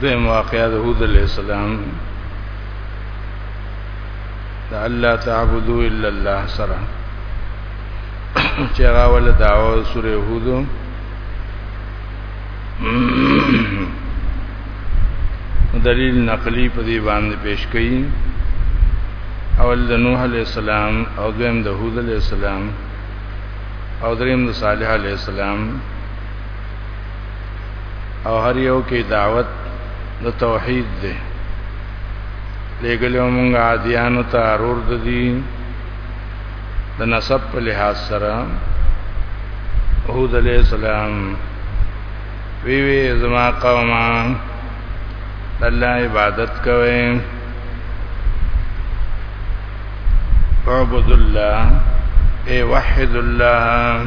دویم واقعا د هود علیہ السلام دا الله تعبدو الا الله سره چې هغه ول داو سورې هود دلیل نقلی په دې باندې پیش کړي اول د نوح علی السلام او دویم د هود علی السلام او دریم د صالح علی السلام او هر یو کې دعوت د توحید دی لګلو مونږه عادیانو ته ارور د دي د نسب په لحاظ سره هود علیہ السلام وی وی زما قومه الله عبادت کوي اعبد الله اي وحد الله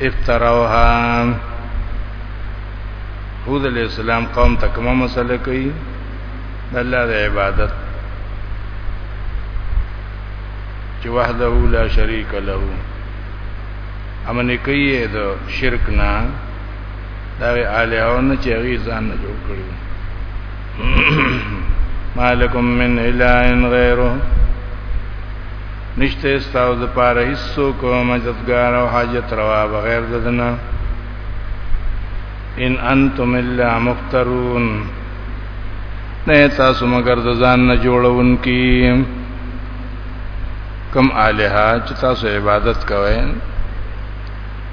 افتروها هود علیہ السلام قوم ته کومه مسله کوي د الله د عبادت چې وحده لا شریک له امن کوي د شرک نه دا الهونه چې غي ځان نه جوړ کړی مالکم من الہین غیره نشته استاو د پاره هیڅو کو مددگار او حاجت روا بغیر ددنه ان انتم الا مفترون نه تاسو مگر د ځان نه جوړون کی کم الہ چې تاسو عبادت کوئ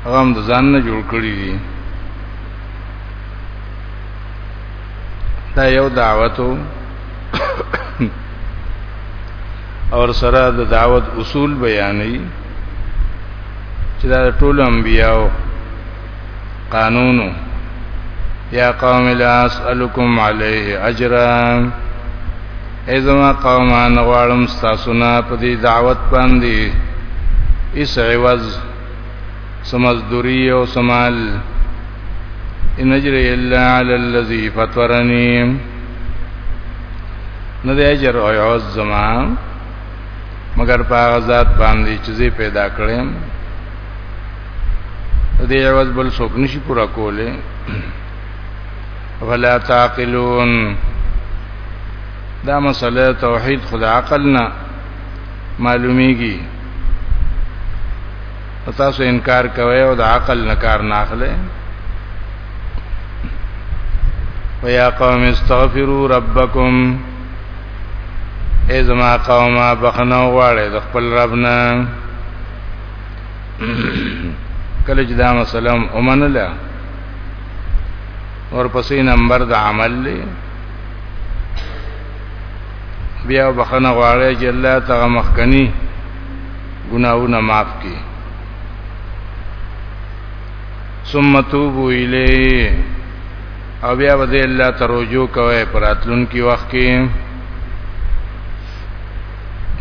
هغه هم د ځان نه جوړ کړی دي دا یو دعوتو اور سره د دعوت اصول بیانې چې دا ټول انبیاو قانونو یا قوم لا اسالکم علیه اجرا ایزما قومان غوالم ستاسونا پا دی دعوت پاندی اس عوض سمزدوری او سمال ان اجر الا علی الذی فطرنی نه دی اجر او عوض زما مگر په هغه ذات باندې چې زی پیدا کړم دې عوض بل څوک نشي پورا کوله ولا تعقلون دا مسله توحید خدا عقل نه معلومیږي تاسو انکار کوئ او د عقل نه کار نه اخلئ ويا قوم استغفروا ربكم ای زما قومه بخنه غواړي د خپل رب نه کله چې دا مسله ومنله ورپسې نمبر د عمل لی بیا بخنه غواړي چې الله تعالی مخکنی ګناونه معاف کی ثم توبو الیه او بیا به الله تروجو کوي پراتلون کی وخت کې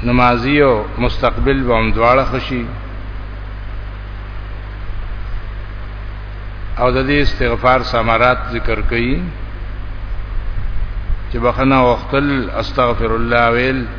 نمازی او مستقبل به هم دواړه خوشي او د دې استغفار ثمرات ذکر کړي چې بخنه وختل استغفر الله ویل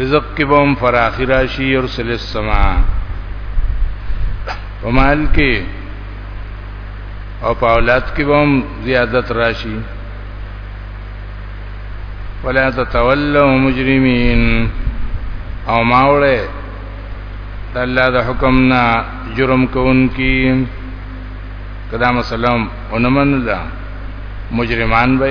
رزق کې به هم فراخي راشي يرسل السما په مال کې او په اولاد کې به هم زیادت راشي ولا تتولوا مجرمين او ماوله د الله د حکم نه جرم کوونکی کدا مسلم اونمن الله مجرمان به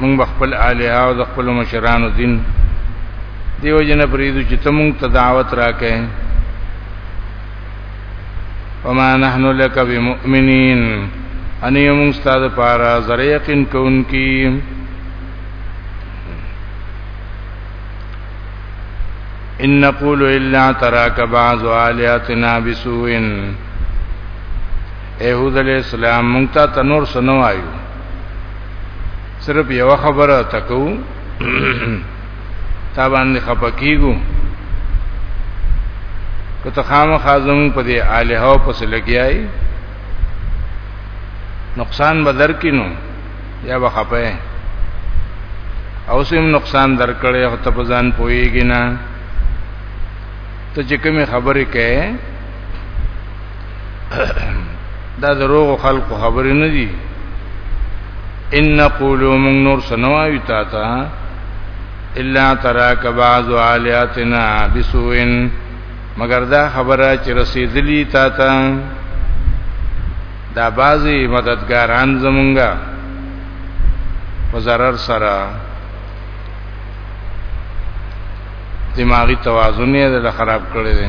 مونږ بخپل الها او د خپل مشرانو دین دیو جن پریدو چې ته مونږ ته دعوت راکې وما نحن لك بمؤمنين ان يوم استاد پارا زر یقین کون کی ان نقول الا تراك بعض الهاتنا بسوء ايهود عليه السلام مونږ ته تنور سنوایو صرف یو خبره تکو تا باندې خپکیګو کته خامخا زمون په دې الها او پس لګیای نقصان بدر کینو یا بخپه او سیم نقصان درکړې او ته په ځان پويږي نه ته چې کومه خبرې کوي دا دروغ خلق خبرې نه دي ان نقول من نور سنواوی تا تا الا تراک بعض عالیاتنا بسوئن مگر دا خبره چې رسیدلی تا تا دا بازي مددګاران زمونږه په zarar سره دماغي توازن یې د خراب کړی دی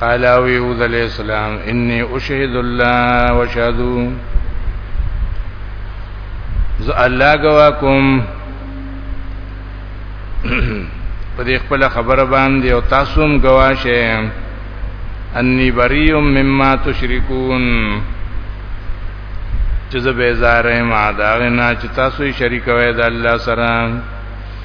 قال او يهود عليه السلام اني اشهد الله واشهدوا ز الله گواکم په دې خپل خبره باندې او تاسو هم گواشه انی بری مما تشرکون چې زه بیزاره ما دا نه چې تاسو یې شریکوي د الله سره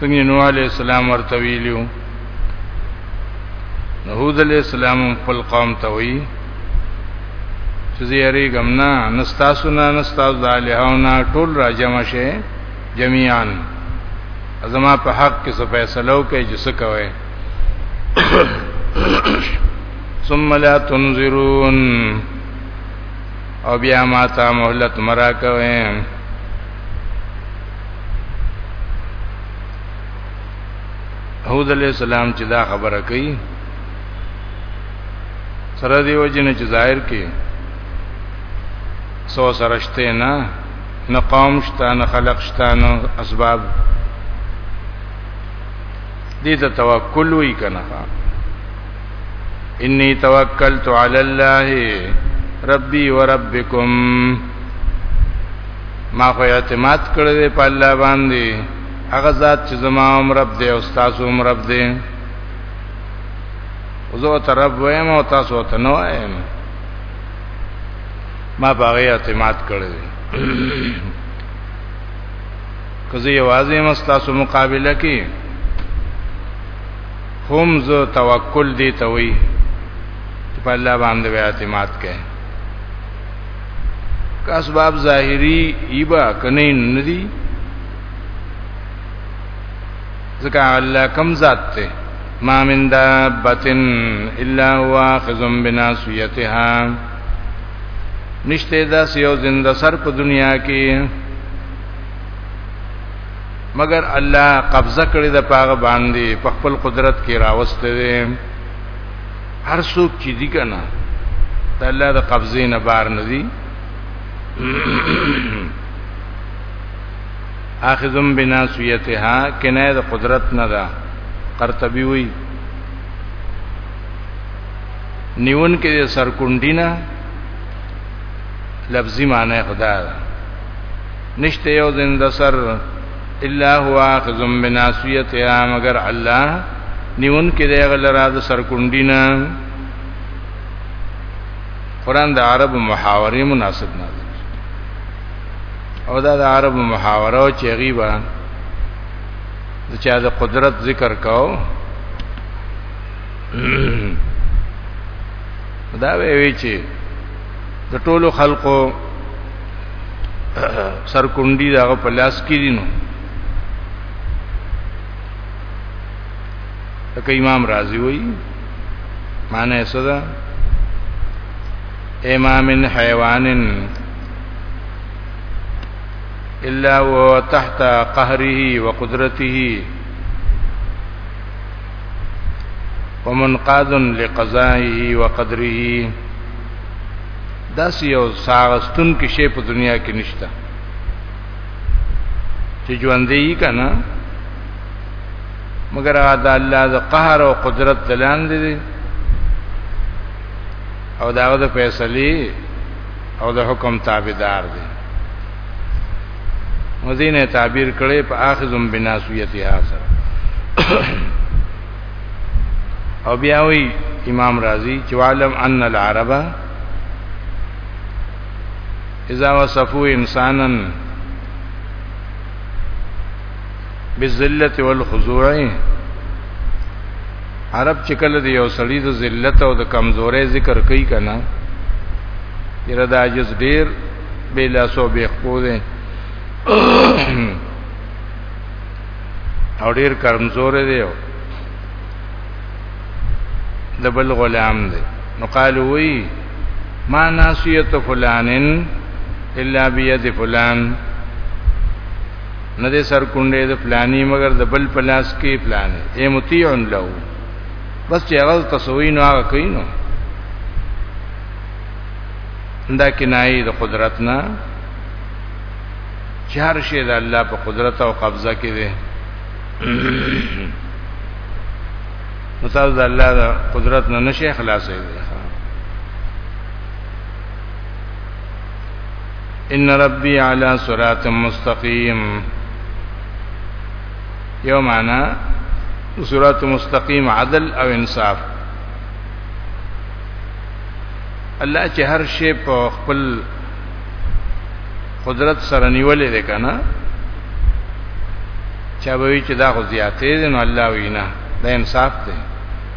څنګه نوح علیہ السلام ورته ویلو نوح علیہ السلام خپل قوم ته وی چې زیری غمنا نستا سنا نستا ذالهونا ټول را جمع شي جميعا ازما په حق کې څه فیصلو کوي چې څه کوي ثم لا تنظرون او بیا ما ته مهلت مرا کوي هود علیہ السلام چې دا خبره کوي سره دی وجنه چې ظاهر کې سو سرشته نه نه قوم شته نه خلق شته نه اسباب دې ته توکل وی کنه انی توکلت علی الله ربی و ربکم ما خو اعتماد کړی دی په الله باندې هغه ذات چې زما هم رب دی او تاسو هم رب دی زه ته رب وایم او تاسو ته نه وایم ما په هغه اعتماد کړی دی کزه یوازې مستاسو مقابله کې هم زه توکل دی ته وی په الله باندې بیا اعتماد کړي که اسباب ظاهری ایبا کنه ندی ځکه الله کم ذات ته ما من دابتن الا واخذ بناسیتها نشته دا سیو زنده سر په دنیا کې مگر الله قبضه کړی د پاغه باندې په خپل قدرت کې راوسته دي هر څوک چې دي کنه د الله د قبضې نه بار نه دي اخذم بناسیتها کنه د قدرت نه ده قرطبي وی نیون کې سرکونډینا لفظي معنی خدا ده نشته یو زند سر الا هو اخذ بناسیتها مگر الله نیون کې دی غلرا د سر کونډینا قران د عرب محاورې مناسب نه دی او دا د عرب محاوره او چېږي با د چا د قدرت ذکر کاو دا وی چې د ټولو خلقو سرکونډي دغه په لاس کې دي نو لکه امام رازي وایي معنی څه ده امام حیوان الا وتحت قهره وقدرته ومنقاد لقضائه وقدره داس یو ساغستون کې شی په دنیا کې نشته چې ژوندې یې کنه مگر دا الله د قهر او قدرت دلان دي او داغه د فیصله او د حکم تابعدار دی مدینه تعبیر کړي په اخذم بناسیتها سره او بیا وی امام رازی چې عالم ان العرب اذا وصفوا انسانا بالذلت والخضوع عرب چې کله دی یو سړی د ذلت او د کمزوري ذکر کوي کنه یره د عجز ډیر بے لاسو بے خپو دی او ډیر کمزور دی د بل غلام دی نو قال وی ما ناسیت فلانن الا بيد فلان نه دې سر کونډې د فلانی مگر د بل پلاس کې فلانی اے مطیع له بس چې هغه تسوین هغه کینو دا کنایه د قدرت نه چار شی د الله په قدرت او قبضه کې دی نو تاسو د الله د قدرت نه نشي خلاصې دي ان ربي على صراط مستقيم یو معنا صراط مستقيم عدل او انصاف الله چې هر شی په خپل قدرت سره نیولې ده کنه چا به چې دا خو زیاتې دي نو الله وینا دا انصاف دی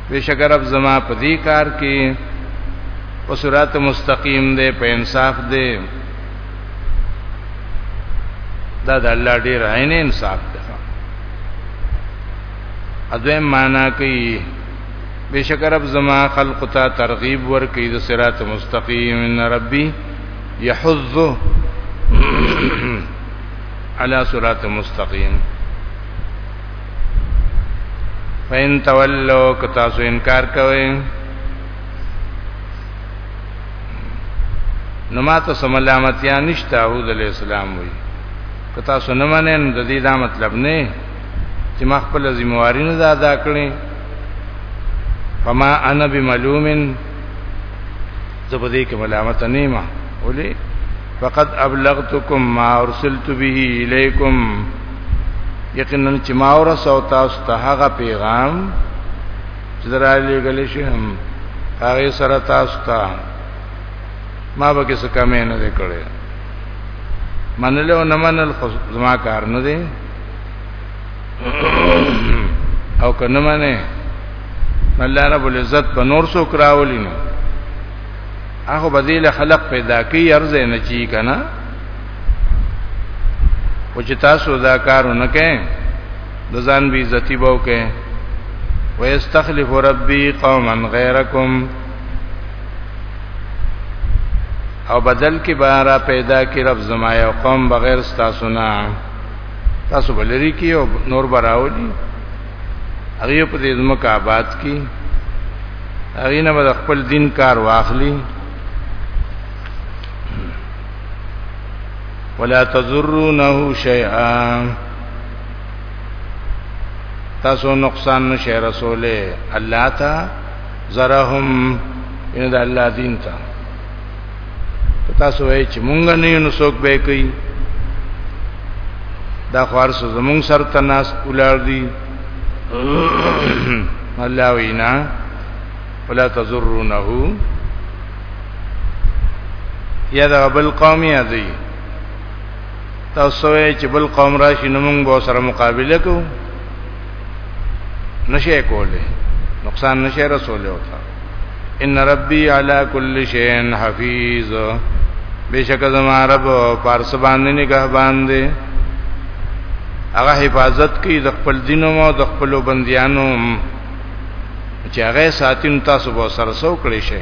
بشکر اب زما په دې کار کې په صراط مستقیم دی په انصاف دی دا د الله ډیر عین انصاف دی اځه معنا کوي بشک رب زما خلق ته ترغیب ور کوي د صراط مستقیم ان ربي يحظ على صراط مستقیم فین تولوا کتاسو انکار کوئ نو ماته سملامتیا نشته هود علی السلام وی که تاسو نه منئ نو د دې دا مطلب نه چې ما خپل ذمہواری نه ادا کړې فما انا بملومن زبدې کې ملامت نه ما ولې فقد ابلغتكم ما ارسلت به اليكم یقینا چې ما ورسو تاسو ته هغه پیغام چې درالي غلې شي هم هغه سره تاسو ته ما به کې څه کمې نه کړې منل او نه منل خو زما کار نه دی او کنه منه الله رب العزت په نور سو کراولی نو هغه بدیل خلق پیدا کی ارزه نه چی کنه او چې تاسو دا کارونه کوئ د ځان بی عزتی بو کې ويستخلف ربي قوما غيركم او بدل کې بارا پیدا کې رب زما یو قوم بغیر تاسو نه تاسو بلری کې او نور براولي هغه په دې زمکه آباد کې هغه نه به خپل دین کار واخلي ولا تزرونه شیئا تاسو نقصان نشي رسوله الله تا زرهم ان د الله دین تا تاسو وای چې مونږ نه یو نسوک به کوي دا خارس زمون سر تناس ولار دي الله وینا ولا تزرونه یا دا بل قوم یادی تاسو یې چې بل قوم راشي نو موږ به سره مقابله کوو نشه کوله نقصان نشه رسول او تا ان ربي على كل شيء حفيظ بشک زما رب پارس باندې نگاه باندې هغه حفاظت کوي د خپل دینو او د خپل بنديانو چې هغه ساتین تاسو به سره سو کړی شي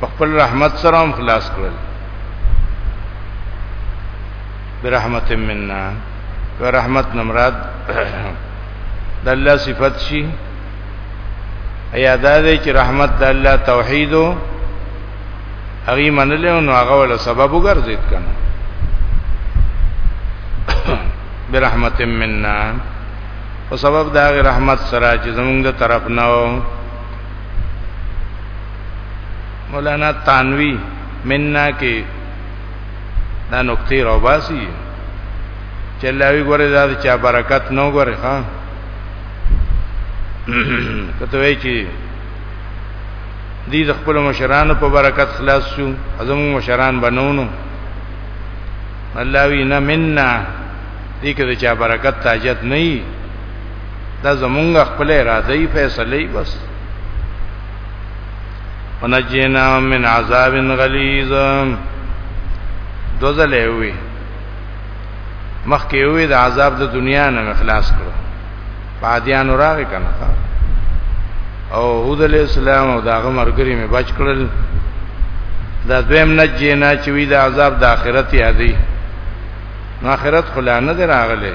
په خپل رحمت سره هم خلاص کړل برحمت مننا ورحمت نمراد د الله صفت شي ایا دا دی چې رحمت د الله توحید او هغه منل او هغه ول سبب وګرځید کنه برحمت مننا او سبب دا رحمت سره چې زمونږ طرف نه مولانا تانوی مننا کې دا نقطې راوباسي چې الله وی ګوره دا چا برکت نو ګوره ها کته وی چې دې خپل مشرانو په برکت خلاص شو ازم مشران بنونو الله وی نه مننا دې کې چا برکت تاجت نه دا زمونږ خپل اراده ای فیصله بس ونجینا من عذاب غلیظ دوزلې وی مخکې وی د عذاب د دنیا نه خلاص کړو پادیان راغی کنه او هود علیہ السلام او داغه مرګري می بچ کړل دا دویم نجینا چې وی د عذاب د آخرت یادې نو آخرت خلا نه دراغله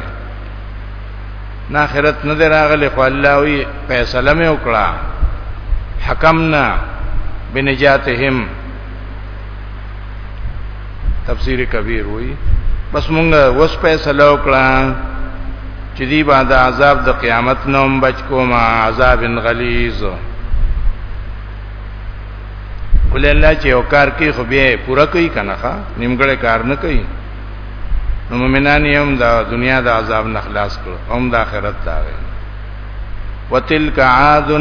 نه آخرت نه دراغله خو الله وی فیصله مې وکړه حکمنا بنجاتهم تفسیر کبیر وی بس مونږه وس فیصله وکړه چې دی باندې عذاب د قیامت نوم بچ کوما عذاب غلیظ ولې الله چې یو کار کوي خو به پوره کوي کنه ښا نیمګړی کار نه کوي نو مومنان یې هم د دنیا د عذاب نه خلاص کړو هم د آخرت دا وي وتلک عاد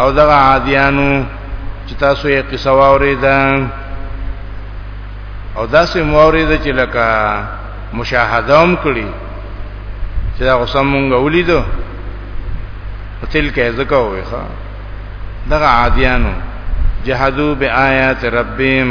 او دغه عادیانو چې تاسو یې قصه واوریدا او داسې مورید چې لکه مشاهده هم کړی چې دا غسم مونږ ولیدو تلک ازکه وې ښا دغه عادیانو جهادو بیاات ربهم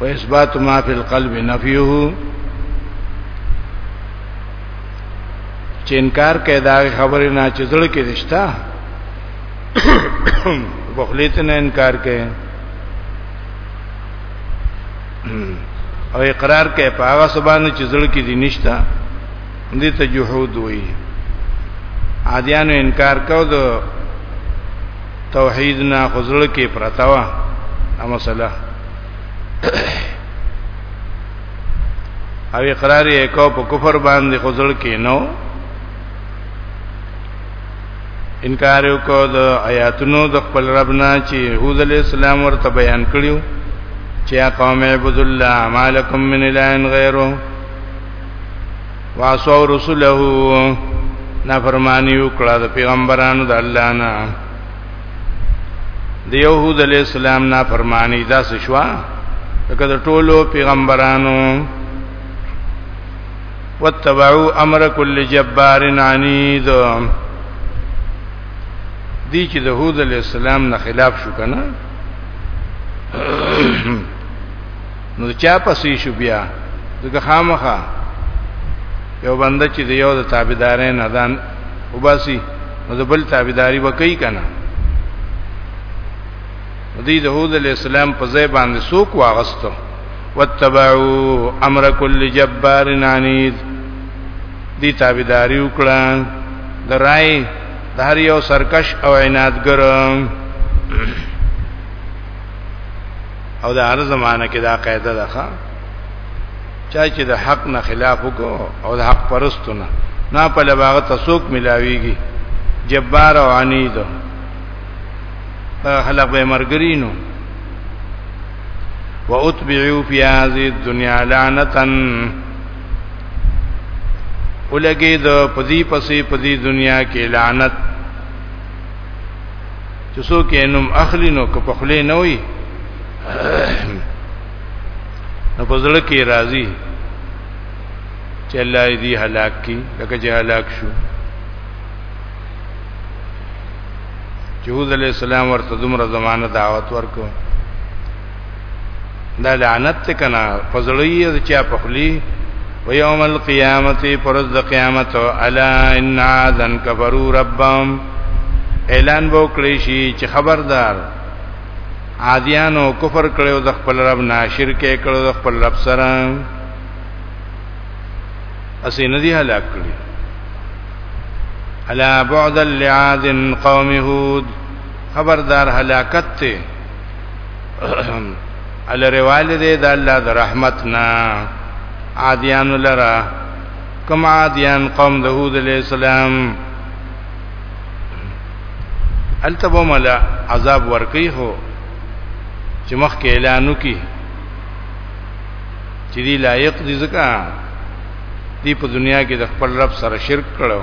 و اثبات ما فی القلب نفیه چې انکار کوي دا خبره نه چې زړه کې رښتا بخلیت نه انکار کوي او اقرار کوي په هغه سبحانه چې زړه کې دي نشتا دې ته جهود وایي عادیانو انکار کو د توحید نه خزل کې پرتاوه اما صلاح او اقرار یې کو په کفر باندې خزل کې نو انکار کو د آیاتونو د خپل رب نه چې هود علی السلام ورته بیان کړیو چې قوم عبد الله مالکم من اله غیره واسو رسوله نافرمانی وکړه د پیغمبرانو د الله نه د يهود علی السلام نافرمانی دا څه شو لکه د ټولو پیغمبرانو واتبعوا امر كل جبار عنيد دي چې د هود علی السلام نه خلاف شو کنه نو چا پسې شو بیا دغه خامخه یو بنده چې یو د تابعدارې نه دان وباسي نو د بل تابعداري وکړي کنه دې د هود علی السلام په ځای باندې سوق واغستو واتبعوا امر كل جبار عنيد دي تابعداري وکړه درای د هر یو سرکش او عنادګر او د هر زمانه کې دا قاعده ده چا چې د حق نه خلاف وکړو او د حق پرستونه نه په لباغه تسوک ملاويږي جبار او عنید خلق به مرګرینو واتبعوا في هذه الدنيا لعنه ولګي د پدی پسې پدی دنیا کې لعنت چې څوک یې نوم اخلي نو که په خله نه وي نو په زړه کې راضي چې الله دې هلاک کی لکه چې هلاک شو جهود علی السلام ورته دومره زمانه دعوت ورکو دا لعنت ته کنا فزړی چې په خلی و یوم القیامت پرز د قیامت الا ان عادن کفروا ربهم اعلان وو کړی شي چې خبردار عادیانو کفر کړو د خپل رب نه شرک کړو د خپل رب سره اسی ندی هلاک کړی الا بعد لعاد قوم هود خبردار هلاکت ته ال رواله دې د الله د رحمتنا عادیان لرا کما عادیان قوم د هود علی السلام التبو ملا عذاب ورکی هو چې مخ کې اعلانو کی چې دی لایق دي ځکه دی په دنیا کې د خپل رب سره شرک کړو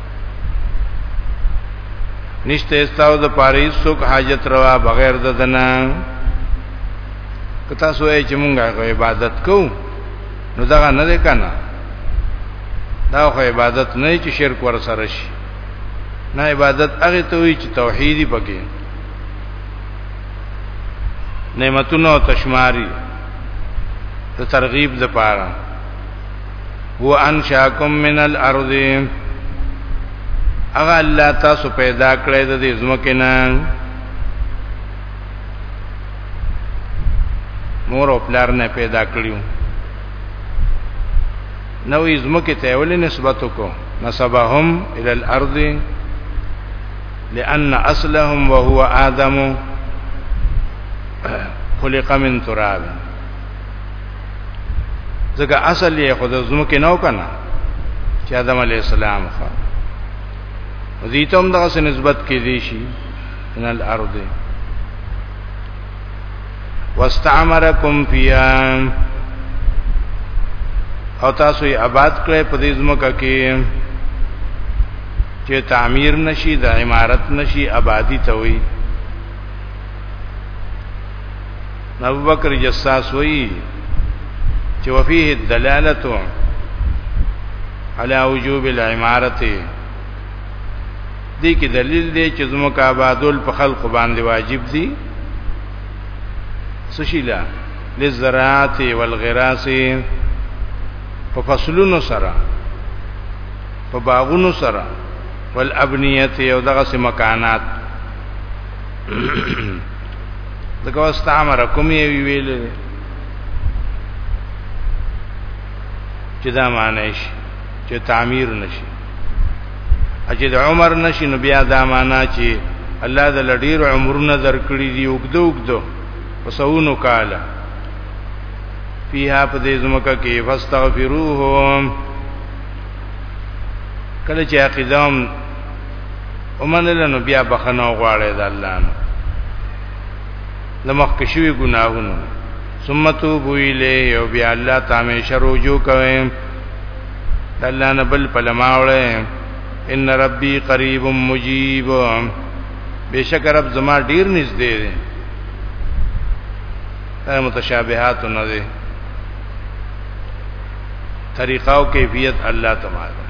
نشته استاو د پاره څوک حاجت روا بغیر د دنا کتا سوې چې مونږه عبادت کوو نو دا نه ده کنه دا خو عبادت نه چې شرک ور سره شي نه عبادت هغه ته وی چې توحیدی پکې نعمتونو تشماری ته ترغیب د پاره هو انشاکم من الارض اغه الله تاسو پیدا کړی د دې زمکه نه مور او پلار نه پیدا کړیو نو زمکه ته ولې نسبت کو نسبهم الى الارض لان اصلهم وهو ادم خلق من تراب ځکه اصل یې خود زمکه نو کنه چې آدم علی السلام خو زیتم دغه نسبت کې دی شي ان الارض واستعمرکم فیا او تاسو یې آباد کړئ په دې زمکه کې چې تعمیر نشي د عمارت نشي آبادی ته وي ابو بکر جساس وی چې وفيه الدلاله على وجوب العمارت دې کې دلیل دی چې زموږ آبادول په خلق باندې واجب دي سشیلا للزراعات والغراس په فصلونو سره په باغونو سره والابنیه او دغه سم مکانات دغه واست امر کوم یې ویل چې دا معنی شي چې تعمیر نشي اجد عمر نشي نو بیا دا معنی چې الله د لډیر عمرونه درکړي دی وګدو وګدو وسونو کاله فیها په دې زمکه کې فاستغفروهم کله چې عقیدام ومنل نو بیا بخنه غواړي د الله نه د مخکې شوی ګناهونو ثم توبو الیه او بیا الله تعالی شروجو کوي الله نه بل پلماوله ان ربی قریب مجیب بشک رب زما ډیر نږدې دی دا متشابهات نه دي طریقه او کیفیت الله تعالی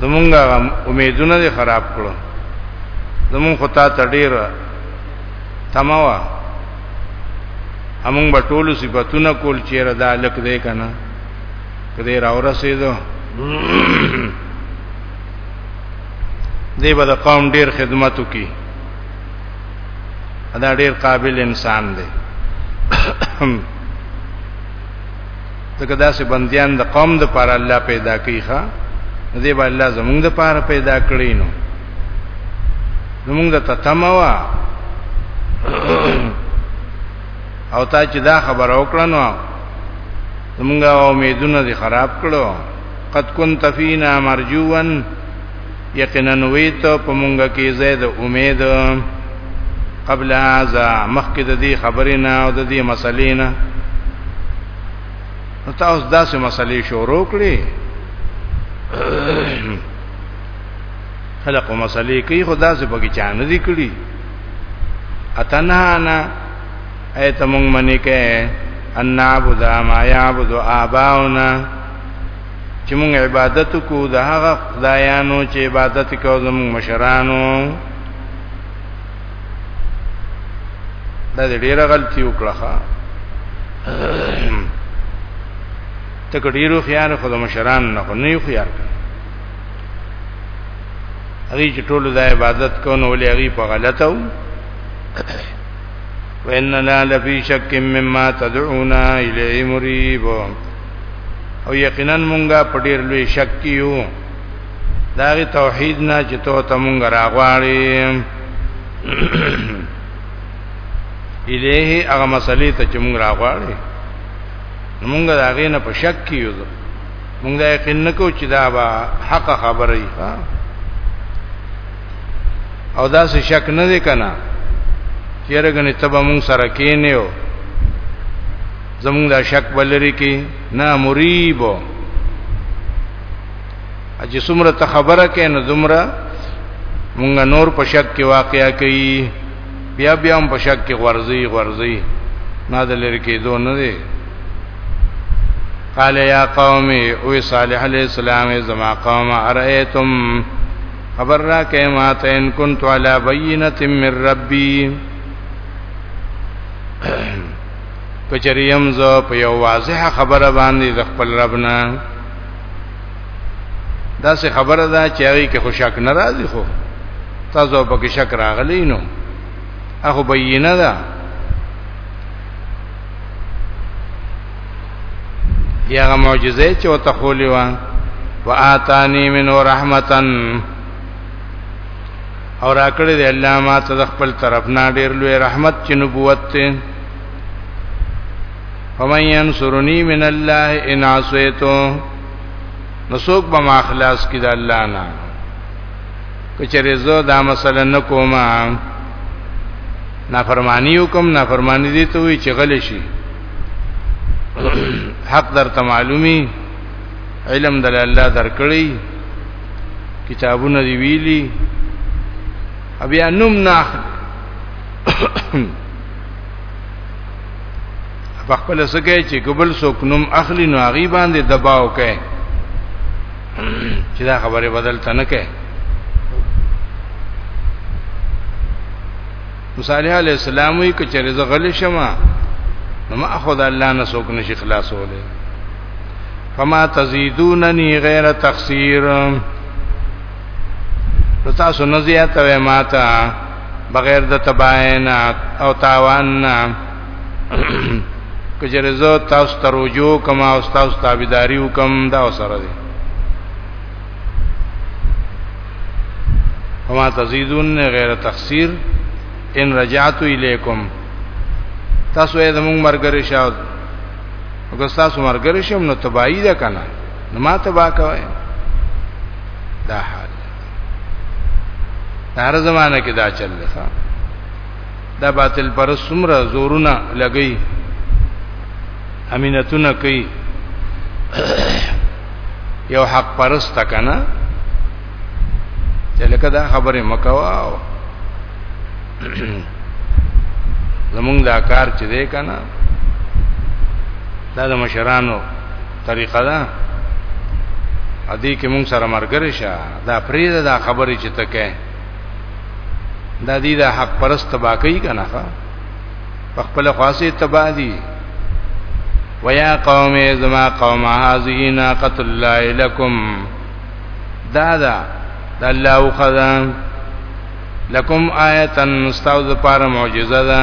زمونږه امیدونه دې خراب کړو زمون خو تا ته ډیر تموا همون بټول صفاتونه کول چې ردا لک دې کنه کدی را ورسېدو دې به د قوم ډیر خدمت وکي دا ډیر قابل انسان دی ځکه داسې بندیان د قوم د پاره الله پیدا کوي ښا دې به الله زمونږ د پاره پیدا کړی نو زمونږ د تتموا او تا چې دا خبر او کړه نو زمونږه امیدونه دې خراب کړو قد كنت فينا مرجوا یقینا وی ته په مونږ کې زید امید قبل هذا مخکې د دې خبرې نه او د دې مسلې نه نو تاسو داسې مسلې شروع کړې خلق مسلې کوي خدا سه پکې چانه دي کړی اتنهانا ایت مونږ منی کې ان نعبد ما یعبد آباؤنا چې موږ عبادت کو د هغه خدایانو چې عبادت کو زموږ مشرانو دا ډیره غلطي وکړه ته کډیرو خيار خود مشران نه خو نه خيار هغه چې ټول د عبادت کو نو لې هغه په غلطو وان لا لفي شک مما تدعونا اليه مريب او یقینا مونږه په ډیر لوی شک کیو دا غي توحید نه چې ته ته مونږ راغواړي الیه هغه مسلې ته چې مونږ راغواړي مونږ دا غي نه په شک کیو مونږ دا یقین نکو چې دا به حق خبره ای او دا څه شک نه دی کنه چیرګنې تبه مونږ سره کینیو زمونږ دا شک بلری کې نه مریب اجه سمره ته خبره کې نه زمره مونږ نور په شک کې واقعیا کوي بیا بیا هم په شک کې غورځي غورځي نه د لری کې دوه نه دی قال یا قوم او صالح علیہ السلام زما قوم ارئیتم خبر را کې ما ته ان كنت على بينه من ربي کچریم زه په یو واضح خبره باندې د خپل رب نه دا څه خبره ده چې هغه کې خوشاک ناراضي خو تاسو په کې شک راغلی نو هغه بینه ده یا معجزه چې وتخولې و واتانی من رحمتن اور اکړه دی الله ما ته خپل طرف نه ډیر لوی رحمت چې نبوت ته فمن ينصرني من الله ان عصيته نسوک به ما خلاص کی د الله نه کچره زه دا مسله نکوم نافرمانی وکم نافرمانی دي ته وی چې غل شي حق در ته معلومي علم د الله درکړي کتابونه دی ویلي بیا نوم نه په خپل سګه چې قبل سوک نوم اخلي نو هغه باندې دباو کوي چې دا خبره بدل تنه کوي صالح علیہ السلام وی کچره ز غل شمه نو ما خد الله نه سوک نشي خلاصوله فما تزيدونني غیر تخسیر نو تاسو نه زیاتوي ماته بغیر د تباین او تاوان کجره زه تاسو ته رجوع کوم او تاسو تابعداري وکم دا سره دي وما تزيدون غیر تخسیر ان رجعت الیکم تاسو یې زموږ مرګ رشاو وګستا سو مرګ رشم نو تبایی ده کنه نو ما تبا کوي دا حال هر زمانه کې دا چل دی دا باطل پر سمره زورونه لګي امینتونه کوي یو حق پرست کنه چې لکه دا خبره مکوا زمونږ دا کار چې دی کنه دا د مشرانو طریقه ده ا دې کې مونږ سره مرګره شه دا فرید دا خبرې چې تکه دا دې دا حق پرست باقی کنه ښا خپل خاصه تبا دي ويا قوم زما قوم هذه ناقه الله لكم دا دا د الله خدا لكم آیه مستعوذ پر معجزه ده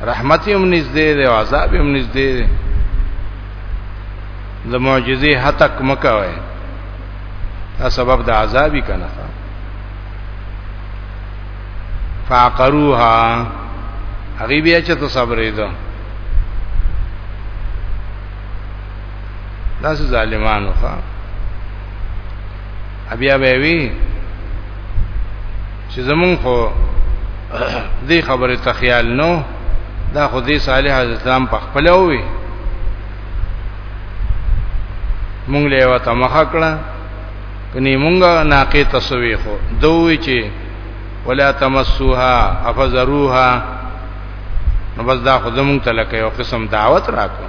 رحمت هم نږدې دی او عذاب هم نږدې دی د معجزې هتک مکوي دا سبب د عذابي کنه فعقروها هغه بیا چې ته صبرې ده دا ظالمانو ښا بیا به وی چې زمون خو دې خبره ته خیال نو دا خو دې صالح اسلام په خپل وی مونږ له وته مخه کړه کني مونږه ناقه تسوي خو دوی چې ولا تمسوها افزروها نو بس دا خو زمونږ ته لکه یو قسم دعوت راکو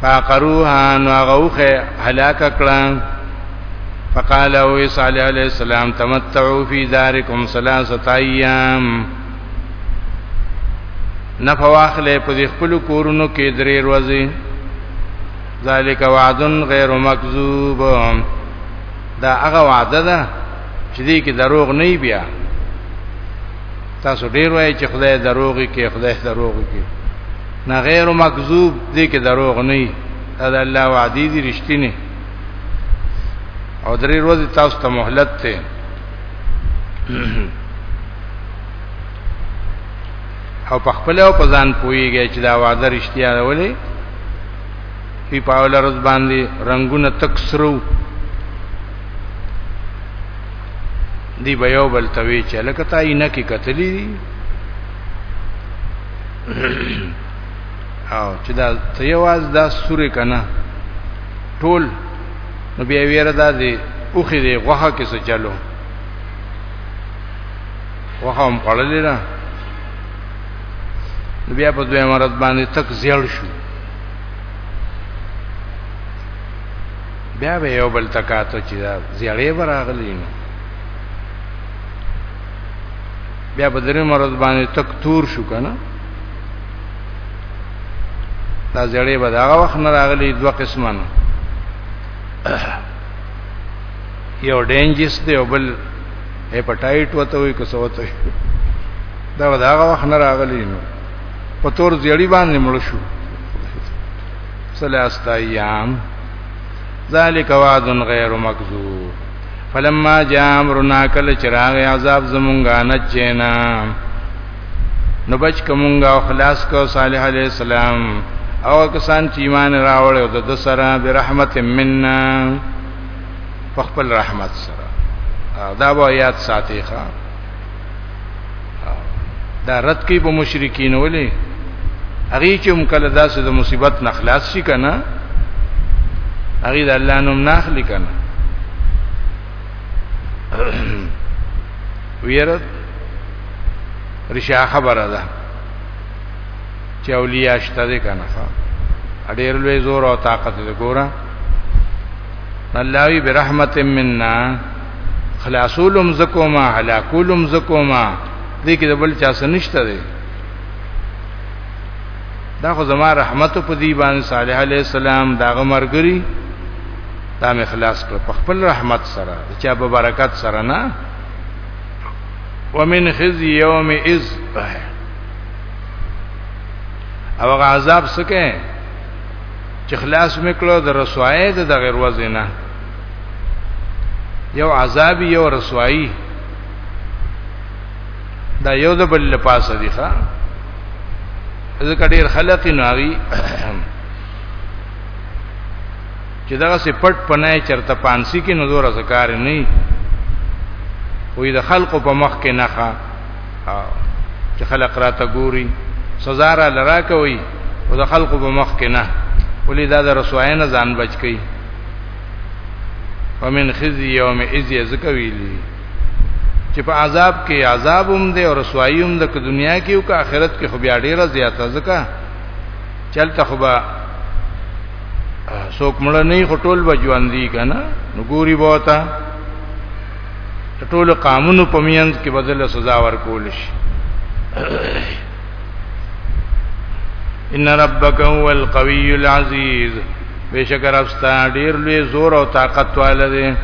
فاقروها نو غوخه هلاک کړه فقال او صالح علیہ السلام تمتعوا فی دارکم ثلاثه ایام نفواخله په خپل کورونو کې درې ورځې ذالک وعد غیر مکذوب دا هغه وعده ده چې دې کې دروغ نه بیا تاسو ډیر وایي چې خدای دروغي کې خدای دروغي کې نه غیر مکذوب دې کې دروغ نه دی دا الله وعده دي رښتینی او درې ورځې تاسو ته مهلت ته او په خپل او په ځان پويږي چې دا وعده رښتیا ده ولې په پاول روز باندې رنگونه تک سرو دی به یو بل توی چې لکه تا یې نه کې کتلی دي او چې دا ته یواز دا سورې کنه ټول نو بیا ویره دا دی اوخې دی غوخه کې څه چلو غوخه هم خړلې نه بیا په دوی مرض باندې تک زیړ شو بیا به یو بل تکاتو چې دا زیړې براغلی نو بیا په درې مرز باندې تک تور شو کنه دا زړې به دا وخت نه راغلي دوه قسمه نه یو ډینجس دی او بل هپټایټ وته وي کوڅه وته دا به دا وخت نه راغلي نو په تور زړې باندې مړ شو سلاست ایام ذالک وعد غیر مکذوب فلما جاء امرنا کل چراغ عذاب زمونږه نجینا نو بچ کومګه او خلاص کو صالح علی السلام او کسان چې ایمان راوړ او د سره برحمت مننا فخپل رحمت سره دا بیا یاد ساتي ښا دا رد کوي په مشرکین ولې هغه چې هم کله داسې د مصیبت نه خلاص شي کنه هغه د الله نوم نه اخلي کنه ویره رشا خبره ده چې اولیاء شته دي کنه اډیر لوی زور او طاقت دې ګوره الله وی برحمت مننا خلاصولم زکوما هلاکولم زکوما دې کې د بل چا سنشته دی دا خو زما رحمت په دی باندې صالح علی السلام دا غمرګری دا مې خلاص کړ په خپل رحمت سره چې په برکت سره نه ومن خزي يوم اذ او هغه عذاب سکه چې خلاص میکړو د رسوایې د غیر وزنه یو عذاب یو رسوایی دا یو د بل لپاسه دی ښا ځکه ډیر خلک ناوی چې دا سه پټ پنه چرته پانسی کې نو زور زکار نه وي د خلکو په مخ کې نه ښه ها چې خلق را ته ګوري سزا را لرا کوي او د خلقو په مخ کې نه ولې دا د رسوای نه ځان بچ کی ومن خزي يوم اذ يذكويلي چې په عذاب کې عذاب هم دی او رسوایی هم د دنیا کې او که آخرت کې خو بیا ډیره زیاته ځکه چلته خو به څوک مړ نه خټول بجوان دی کنه نګوري بوته د ټولو قانونو په میانس کې بدله سزا ورکول شي ان ربک هو القوی العزیز بشکر افستا ډیر لوی زور او طاقت والده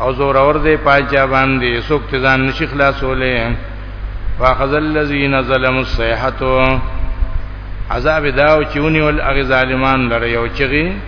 او زور اور دې پاجا باندې سوک ته ځان نشي خلاصولې واخذ الذين ظلموا الصيحه عذاب داو چونی ول اغه ظالمان لره یو چغي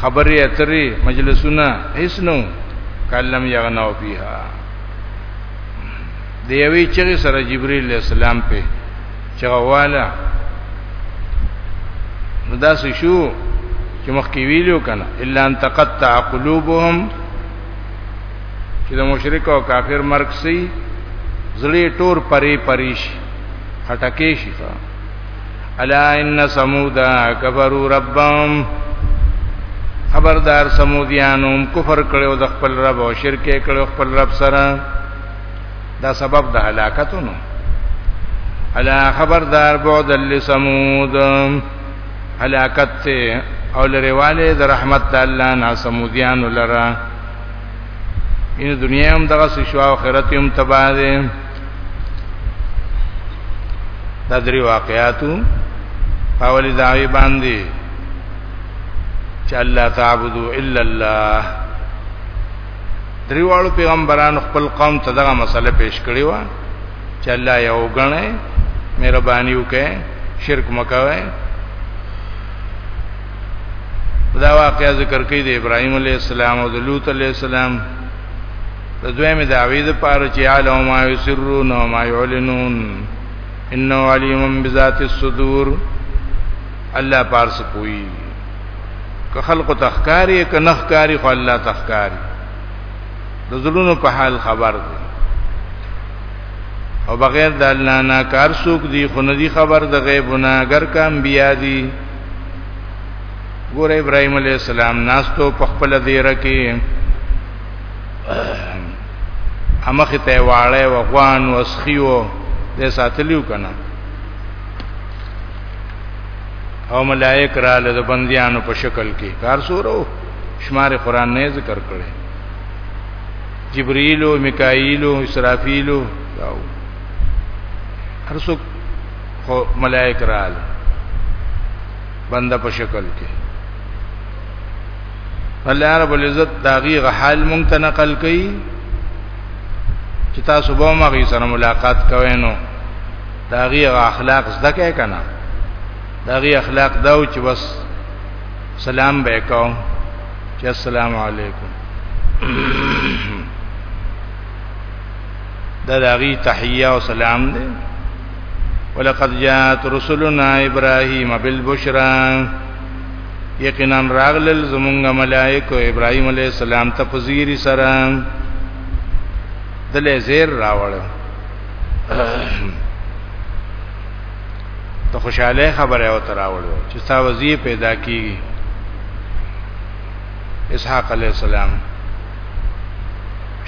خبرې اترې مجلسونه هیڅ نو کلم یغناو فیها د یوې چغې سره جبرئیل علیہ السلام په چغواله نو دا څه شو چې مخکې ویلو کنه الا ان تقطع قلوبهم چې د مشرک او کافر مرګ سي زړه ټور پرې پرې شي خټکې شي الا ان ثمود کفروا ربهم خبردار سمودیانو کفر کړو د خپل رب او شرک کړو خپل رب سره دا سبب د هلاکتونو الا خبردار بعد لسمود هلاکت او لريواله د رحمت د الله نه سمودیان لره ان دنیا هم دغه شوا او آخرت هم تباہ ده دا درې واقعاتو اولی داوی باندې چې الله تعبدو الا الله دریوالو پیغمبرانو خپل قوم ته دغه مسله پیش کړې و چې الله یو غنه مهرباني وکړي شرک مکوي دا واقعا ذکر کوي د ابراهيم عليه السلام او د لوط عليه السلام د دویمه دعوی د پاره چې علم ما یسرون او ما یعلنون انه علیم بذات الصدور الله پارس کوي که خلق تخکاری که نخکاری خو الله تخکاری د زړونو په حال خبر دی او بغیر د الله نه کار سوق دی خو نه دی خبر د غیب نه اگر کام بیا دی ګور ابراهيم عليه السلام ناستو په خپل دیره کې امخ ته واړې وغوان وسخيو د ساتلیو کنه او ملائک را له بنديانو په شکل کې کار سورو شمار قران نه ذکر کړي جبريل او میکائیل او اسرافیل او هر څوک ملائک را له بنده په شکل کې الله رب العزت داغي غحال مونږ ته نقل کړي چې تاسو به ما غي سره ملاقات کوئ نو داغي اخلاق زده کې کنه داغي اخلاق داو چې بس سلام به کوم چې السلام علیکم دا داغي تحیه او سلام دی ولقد جاءت رسلنا ابراهيم بالبشرى یقینا راغلل زمونږ ملائکه ابراهيم عليه السلام ته پزيري سره دلې زیر راوړ ته خوشاله خبره او تراوړ چې تا وزي پیدا کیږي اسحاق عليه السلام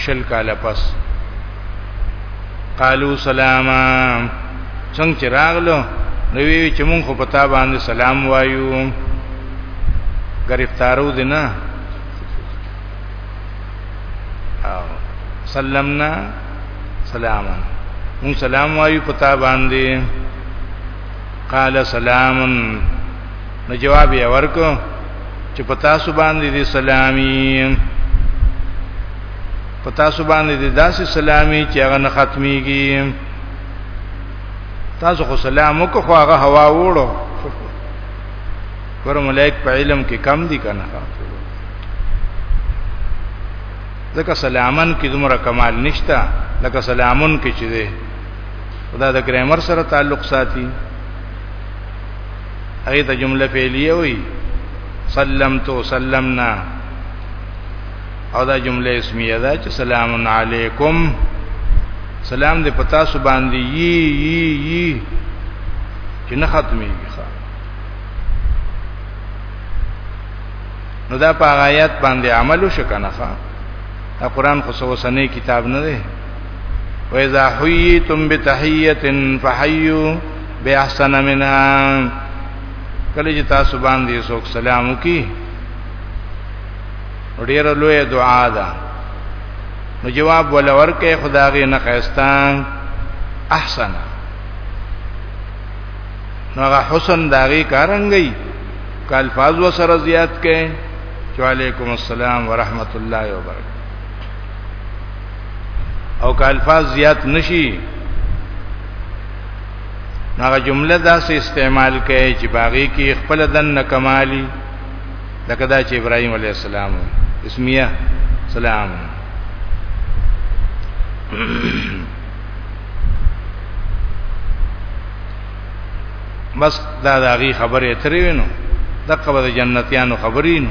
شل کال پس قالو سلاما څنګه چې راغلو نو وی چې مونږ خو پتا باندې سلام وایو گرفتارو دي نه سلمنا سلاما مونږ سلام وایو پتا باندې قال سلامن نو جواب یې ورکو چې په تاسو باندې دې سلامي په تاسو باندې دې داسې سلامي چې هغه نه ختميږي تاسو خو سلام وکړو خو هغه هوا وړو ګور ملائک په علم کې کم دي کنه ځکه سلامن کې دومره کمال نشتا لکه سلامون کې چې ده خدا د ګرامر سره تعلق ساتي هغه ته جمله فعلیه وي سلمت سلمنا او دا جمله اسمیه ده چې سلام علیکم سلام دې پتا سو باندې یی یی یی چې نه ختميږي نو دا په آیات باندې عمل وشو کنه ښا دا قران خو سو سنې کتاب نه دی و اذا حیتم بتحیه فحیوا به احسن منها کله چې تاسو باندې څوک سلام وکي ډیر لوی دعا ده نو جواب ولا ورکه خدای نه خستان احسن نو هغه حسن داغي کارنګي کال فاز وسره زیات کې چې علیکم السلام ورحمت الله وبرکاته او کال فاز زیات نشي هغه جمله داسې استعمال کړي چې باغی کې خپل دن کمالی لکه دا چې ابراهيم عليه السلام اسمیه سلام بس دا داغي خبره ترې وینو دغه به جنتیانو خبرینو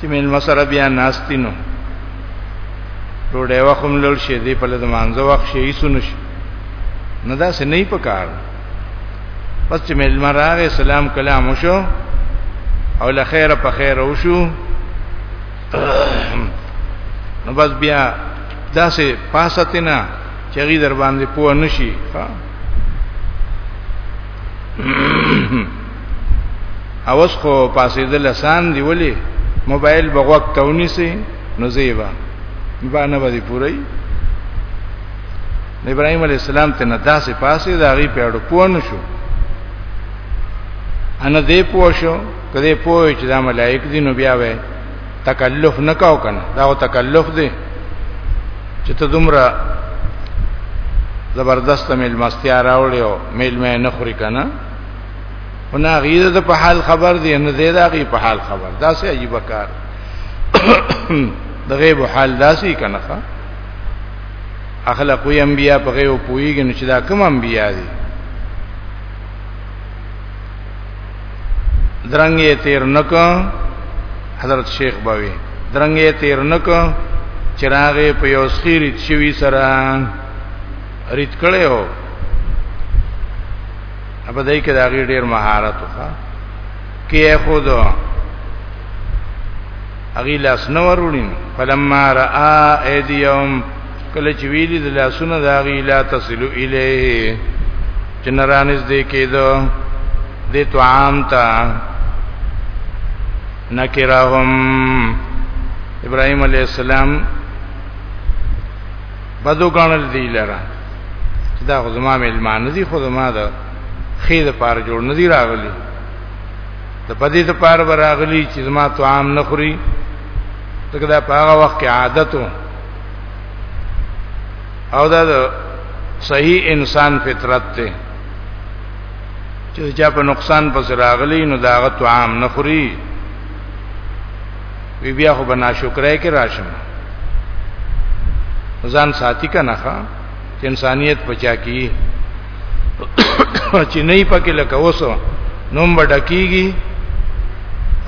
چې مل مسره بیا ناستینو ډوډۍ وخم لول شي دی په لږه مانځه وخت شي سونو شي نه دا سه نه پکار پس چې مل مراغه سلام کلام وشو او لخیر په خیر وشو نو بس بیا داسې پاستینا چې غي در باندې پوه نشي ها اوس خو پاسې د لسان دی ولی موبایل بغوک تونی سي نو زیبا باندې باندې پوری ابراهيم عليه السلام ته نه داسې پاسې دا غي پیړو پون شو ان دې پوه شو کله پوه چې دا ملائک دي نو بیا وې تکلف نکاو کنه دا او تکلف دی چې ته دومره زبردست مل مستیا راوړیو مل مې نه خوري کنه ونا غیر د په حال خبر دی نه دی دا غي په حال خبر دا سه عجیب کار د غیب حال داسي کنه اخلاق وی انبیا په غیب پویږي نو چې دا کوم انبیا دي درنګې تیر نک حضرت شیخ باوی درنګې تیر نک چراغې په یو سخیری چوي سره ریت کړي هو په دې کې دا غي ډیر مهارت وکړه کې خود اغي لاس نو ورولین فلما را ایدیوم کله چې ویلی د لاسونه دا غي لا تصلو الیه جنرانز دې کېدو دې تو عام تا نکرهم ابراهيم عليه السلام بدو غنل دی لره چې دا زما ملمان دي خو زما د خیر پار جوړ نه دی راغلی د پدې ته پار راغلی چې زما تو عام نه خوري ځکه دا په هغه وخت کې عادت وو او دا صحیح انسان فطرت ته چې چا په نقصان پس راغلی نو داغه طعام نه خوري وی بیا خو بنا شکرای کې راشم ځان ساتي کنه ښا چې انسانيت بچا کی چې نه پکې لکه اوسو نوم بډکیږي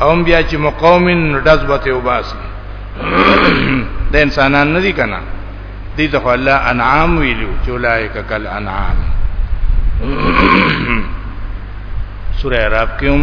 اوم بیا چې مقاومن دزبته وباسي د انسانان نه دي کنه دي ته الله انعام ویلو چې اولایک کل انعام سورہ عرب کې هم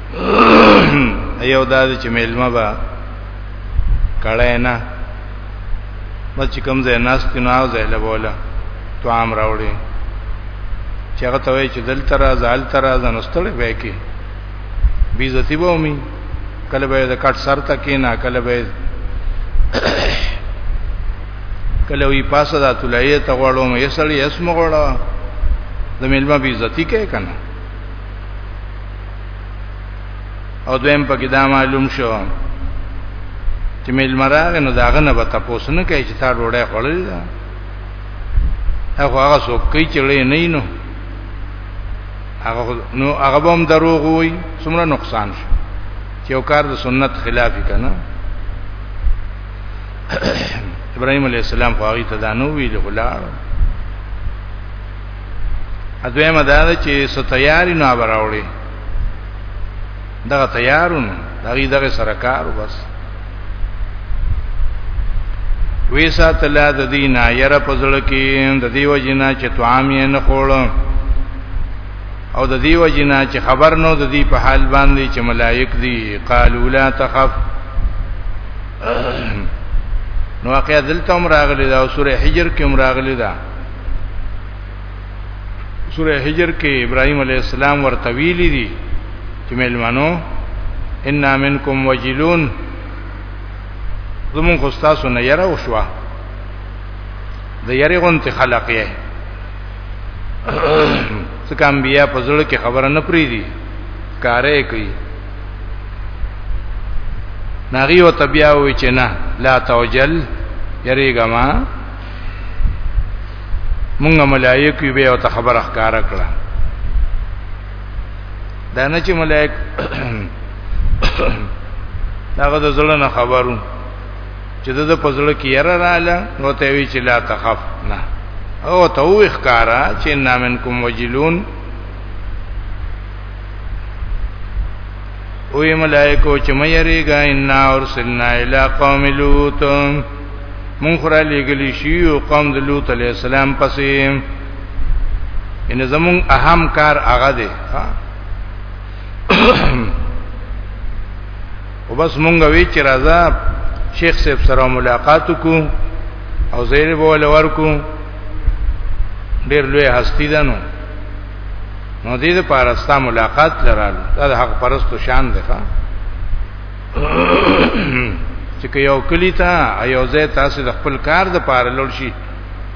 ایو دا چې ملما با کړه نه مچ کوم ځای ناس کې ناو ځای له بوله تو عام راوړي چې هغه ته وایي چې دل تر ازال تر از نستړ به کې بیزتی به ومي کله به د کټ سر ته کې نه کله به کله وی پاسه د تلایې ته غواړو مې سړی اسم غواړو د ملما بیزتی کې کنه او دویم پکې دا معلوم شو چې مل مراغ نو داغه نه به تاسو نه کوي چې تا ډوړې خړلې ده هغه هغه څوک کوي چې لې نه نو هغه نو هغه به هم دروغ وي څومره نقصان شي چې یو کار د سنت خلاف کنه ابراهيم عليه السلام خو هغه ته دا نو ویل غلاړ اځوی مدار چې ستیاری نه براوړي دغه تیارون دغه دغه سرکار بس ویسا تلا د دینا یره پزړ کې د دیو جنا چې توام یې نه خور او د دیو جنا چې خبر نو د دی په حال باندې چې ملائک دی قالو لا تخف نو واقعا دلته هم راغلی دا سوره حجر کې هم راغلی دا سوره حجر کې ابراهيم عليه السلام ورته ویلي دي چې ملمنو ان منکم وجلون زمون خو تاسو نه یره وشوه د یری غونته خلق یې څکه انبیا په زړه کې خبره نه پری دي کارې کوي ناغي او تبیا وی چې نه لا توجل یریګه ما مونږ ملائکه به او ته خبره ښکارا کړه دا نه چې ملائک داغه د زړه نه خبرو چې د په زړه کې یره رااله نو ته وی چې لا تخف نه او ته وی ښکارا چې نامن کوم وجلون وی ملائکو چې مې یریګا ان ارسلنا الی قوم لوط مونږ را لېګلی شي او قوم د لوط علی السلام پسې ان زمون اهم کار هغه دی او بس مونږ وی چې راځه شیخ صاحب سره ملاقات کو او زیر بول ورکو ډیر لوی هستی ده نو نو دې لپاره ستا ملاقات لرال دا حق پرستو شان ده چې که یو کلی ته یو ځای تاسو د خپل کار د پاره لور شي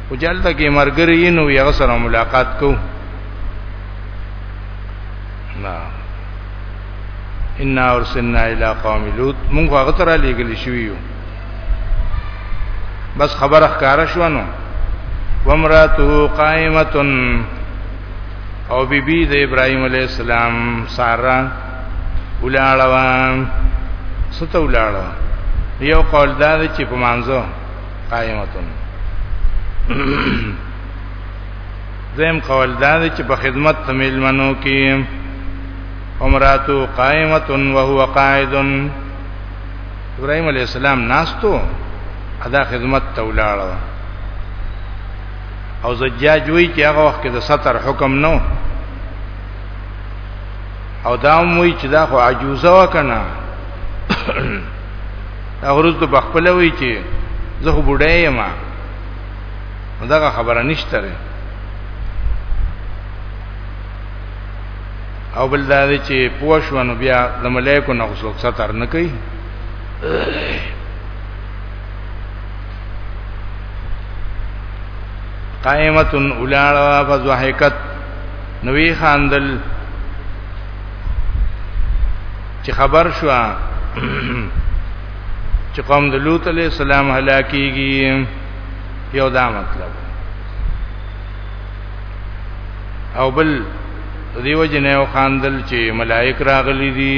او جلته کې مرګري نو یو سره ملاقات کو نا ان ارسلنا الى قوم لوط مونږ هغه تر لګل شوی یو بس خبره ښکارا شو نو ومراته قائمه او بیبي بی د ابراهيم عليه السلام ساره ولاړه وان سته ولاړه یو قول دا دی چې په مانزه قائمتون زم قول دا دی چې په خدمت تمیل منو کې عمراتو قائمتون وهو قائد ابراهيم عليه السلام ناستو ادا خدمت ته ولاړه او زجاج وی چې هغه وخت کې د ستر حکم نو او دا موي چې دا خو عجوزه وکنه هغه روز ته بخپل وی چې زه خو بډای یم دا خبره نشته ره او بل دا چې پوښونو بیا د ملائکو نه څوک ستر نه کوي قائمتن اولاړه فضحکت نو وی خاندل چې خبر شو چې قوم د لوط علی السلام هلاکیږي یو دا مطلب او بل دیو جنې او خاندل چې ملائک راغلي دي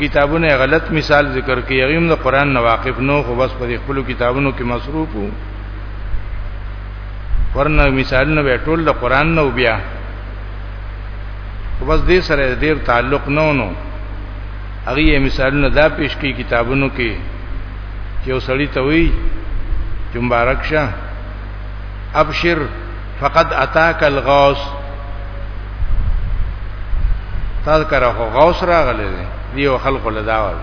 کتابونه غلط مثال ذکر کوي هغه هم د قران نه واقف نو خو بس په خپل کتابونو کې مصروف وو ورنه مثالونه به ټول د قران نه بیا خو بس دې سره ډیر تعلق نه ونو هغه یې مثالونه دا پیش کوي کتابونو کې چې وسړی ته وی جمبارک شه ابشر فقد اتاک الغوث تذکر هو غوث راغله دی دیو خلق له داول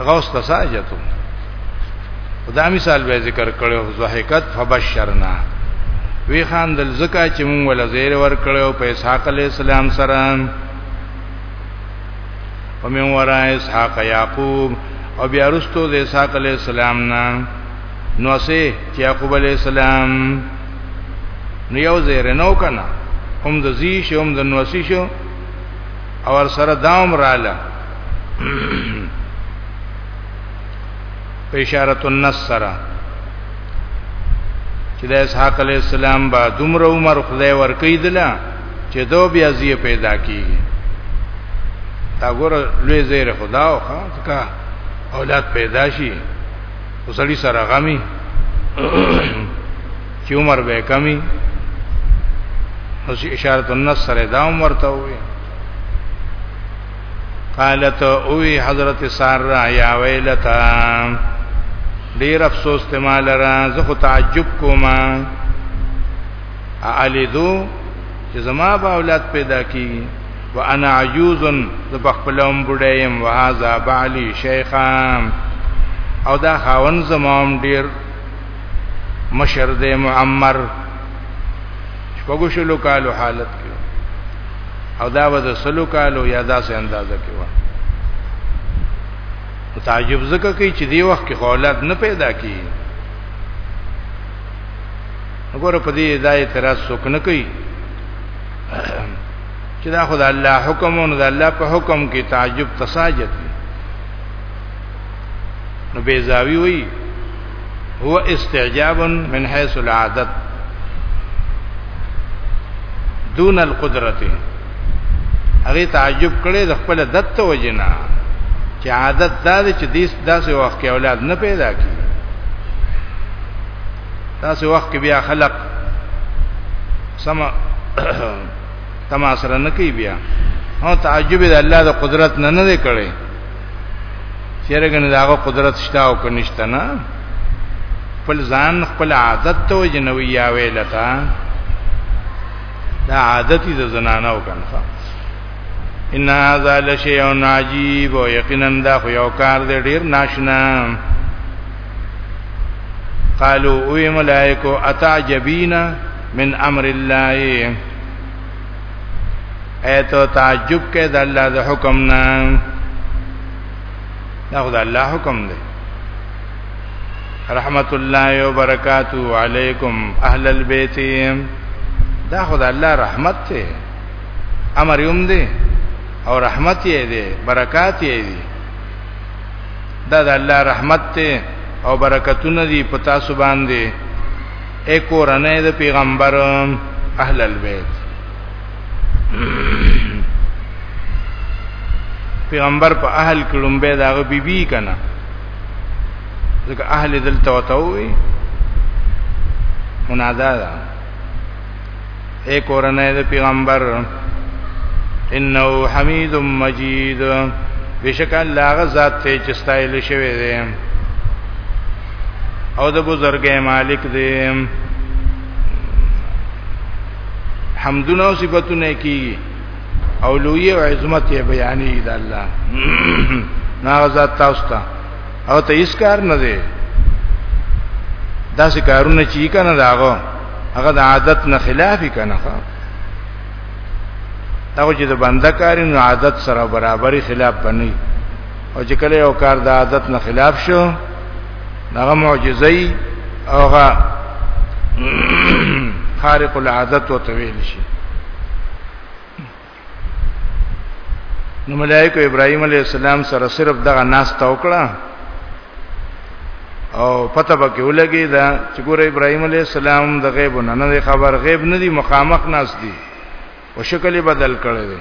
غوث تساجتو دا مثال به ذکر کړو زهیکت فبشرنا وی خان دل زکا چې مونږ ول زیر ور کړو په اسحاق علی السلام سره ومن وراء اسحاق یعقوب او بیا رستو د اسحاق علی السلام نه نو سه یعقوب علی السلام نو یو زیر نو کنه هم د زی شو هم د نوسی شو او سره داوم رااله په اشاره النص سره چې د اسحاق علی السلام با دومره عمر خدای ورکی دلا چې دو بیا زی پیدا کیږي دا ګور لوی زیر خدا او ښا اولاد پیدا شي وسړي سره غمی چې عمر به کمی نو اشاره النص سره دا عمر ته وي قالت اوی حضرت سارا یا ویلتا ډیر افسوس ته مال را زه خو تعجب کوم الیدو چې زما به اولاد پیدا کی وانا عجوز ز بخپلم بډایم وهذا بعلی شیخان او دا خاون زمام ډیر مشر دې معمر شپږو شلو کالو حالت او دا به د سلو کالو یا داسې اندازه کې و تعجب زکه کوي چې دی وخت کې اولاد نه پیدا کی وګوره په دې ځای اعتراض څوک نه کوي چې دا خدای الله حکم او دا الله په حکم کې تعجب تساجت نو بیزاوی وی هو استعجاب من حيث العادت دون القدرت هغه تعجب کړي د خپل دت وجنا چې عادت دا دی چې دیس داسې وخت کې اولاد نه پیدا کی داسې وخت کې بیا خلق سم تما سره نه کوي بیا هو تعجب د الله د قدرت نه نه کړي چیرې کنه داغه قدرت شته او کنه نشته نه خپل ځان خپل عادت ته جنوي یا ویلتا دا عادت دې زنانه او کنه ان هذا لشیء عجیب او یقینا دا خو یو کار دې ډیر ناشنا قالوا او ملائکه اتعجبینا من امر الله ایتو تعجب کې د الله د حکم نه دا خدای الله حکم دی رحمت الله و برکاتو علیکم اهل البیت دا خدای الله رحمت ته امر یم دی او رحمت یې دی برکات یې دی دا د الله رحمت ته او برکتونه دی پتا سبحان دی اے کورنه د پیغمبر اهل البیت پیغمبر په اهل کې لومبه داغه بیبي کنا ځکه اهل دلته وتاوي منادا ده اے کورنه د پیغمبر انه حمید مجید بشک الله غ ذات ته چې ستایل شوی دی او د بزرګې مالک دی حمدونه او صفاتونه کی او لوی او عظمت یې بیانې د الله ناغزات تاسو ته او ته هیڅ کار نه دی دا څه کارونه چی کنه داغه هغه د عادت نه خلاف کنه هغه چې د بنده کاری نو عادت سره برابرۍ خلاف بنئ او چې کله یو کار د عادت نه خلاف شو هغه معجزه او هغه خارق العادت وتویل شي نو ملائکه ابراهيم عليه السلام سره صرف دغه ناس تا وکړه او پته پکې ولګي دا چې ګوره ابراهيم عليه السلام د غیب نه نه خبر غیب نه دي مخامخ ناس دي او شکل بدل کړي دي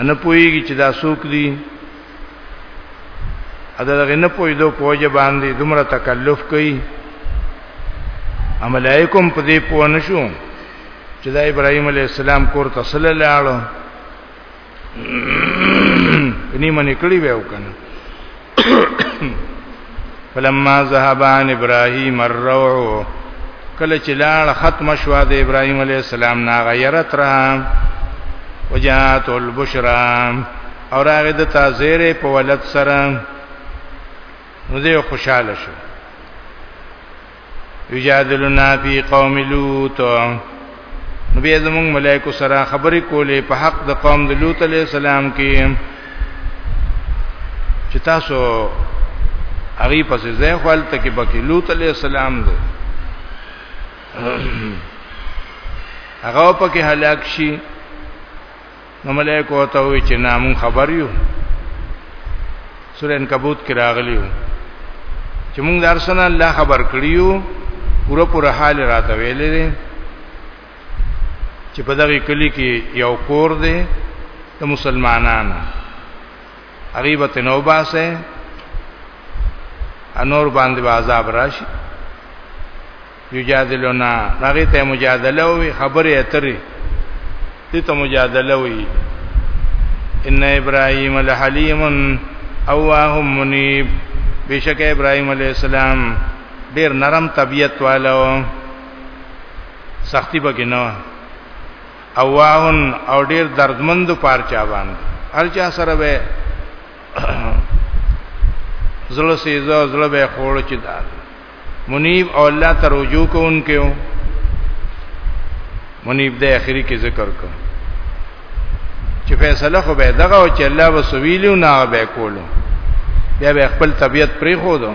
ان پويږي چې دا سوق دي ادا دغه نه پوي دو پوج باندې دومره تکلف کوي عملایکم په دې پوه نشو چې دا ابراهيم عليه السلام کور ته صلی الله علیه کني منې کړی ویو کنه فلما ذهب عن ابراهيم الروع کله چې لاړ ختم شو د ابراهيم عليه السلام نا غیرت را وجات البشرا اور هغه د تازیر په ولادت سره نو دې خوشاله شو یجادلنا فی قوم لوط نو بیا زمونږ ملائکه سره خبرې کولې په حق د قوم د لوط علی السلام کې چې تاسو هغه پسې ځای خپل تکي بکی لوط علی السلام دی هغه پکې هلاک شي نو ملائکه ته وی چې نامون خبر یو سورہ انکبوت کې راغلیو چې موږ درسنه الله خبر کړیو پوره پوره حال راته ویلې دي چې په دغه کلی کې یو کور دی د مسلمانانو غریبت نو باسه انور باندې عذاب راشي یجادلنا هغه ته مجادله وی خبره اترې دې ته مجادله وی ان ابراهیم لحلیم اواه منیب بشک ابراهیم علی السلام ډیر نرم طبیعت والو سختی به نه اواهن او ډیر دردمند پارچا باندې هر چا سره به زړه سیزو زړه به خور چې دا منیب او الله ته رجوع کوونکو منیب د اخري کې ذکر کو چې فیصله خو به دغه او چې الله وسویلو نه به کولو بیا به خپل طبیعت پرې خو دو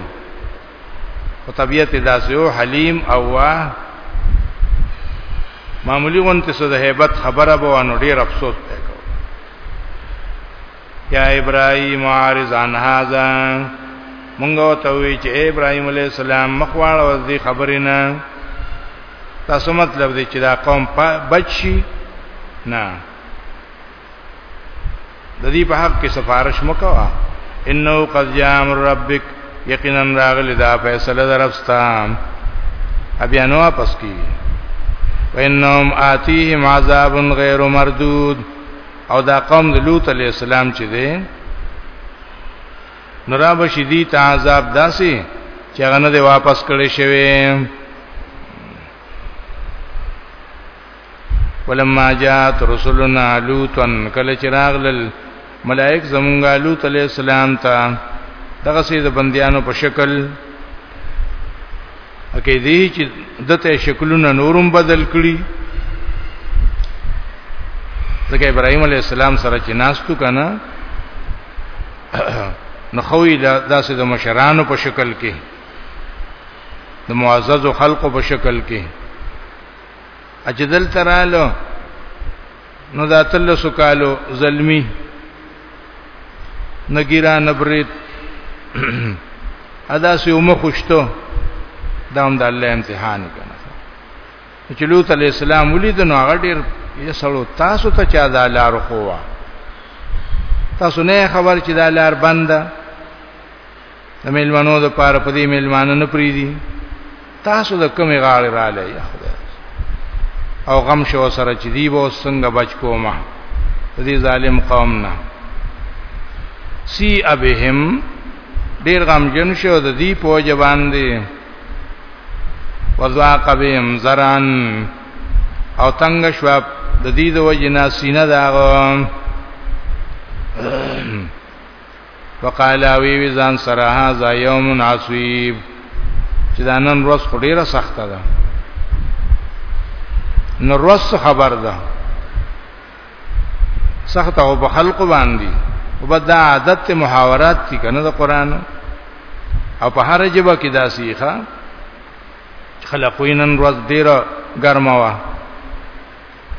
او طبیعت داسې او حلیم او وا معمولی غونته سره د hebat خبره بوانو ډیر افسوس یا ابراهیم عارض عن هذا مونږه ته وی چې ابراهیم علی السلام مخواړه ور دي خبرې نه تاسو مطلب دی چې دا قوم بچي نه د دې په حق کې سفارش مکوا انه قد جاء امر ربک یقینا راغلی دا فیصله درفستان بیا نو واپس کی وانهم آتیهم عذاب غیر مردود او دا قوم د لوط علی السلام چې دی نورا بشدی ته عذاب داسي چې هغه نه دی واپس کړي شوی ولما جاءت رسلنا لوطا کله چې راغلل ملائک زمونږه لوط علی السلام ته دغه سي د بنديانو په شکل اکه دې چې دته شکلونه نورم بدل کړي ځکه ابراهيم عليه السلام سره چې ناستو کنه نو خوې دا داسې د مشرانو په شکل کې د معزز خلقو په شکل کې اجدل تراله نو دا تل سکالو زلمی نګیرا نبرید ادا سی اومه خوشتو دا هم د الله امتحان کنه چې لوط علی السلام ولید نو هغه ډیر یې سړو تاسو ته چا دا لار خو وا تاسو نه خبر چې دا لار بنده د میلمنو د پاره په دې میلمانه نه پریدي تاسو د کمی غاړه را لې یا خدای او غم شو سره چې دی به څنګه بچ کومه دې ظالم قوم نه سی ابهم ډیر غم جن شو د دې پوج باندې وذاق بهم زران او تنگ شو د دې د وجنا سینه داغه وقالا وی وی ځان سره هاذا یوم عصیب چې دا نن ورځ خو ډیره سخته ده نو ورځ خبر ده سخته او په خلق باندې او بد عادت محاورات دي کنه د قران او په هر جبه کې دا سیخه خلقوینن ورځ ډیره ګرمه وه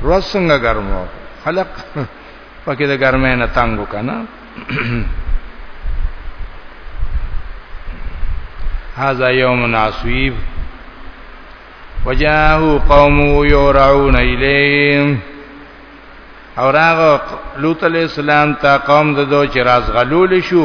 روز څنګه ګرمو خلق پکې د ګرمه نه تنګو کنه هذا يوم عصيب وجاءوا قوم يرعون اليه اور هغه لوط علیہ السلام ته قوم د دوه چراز غلول شو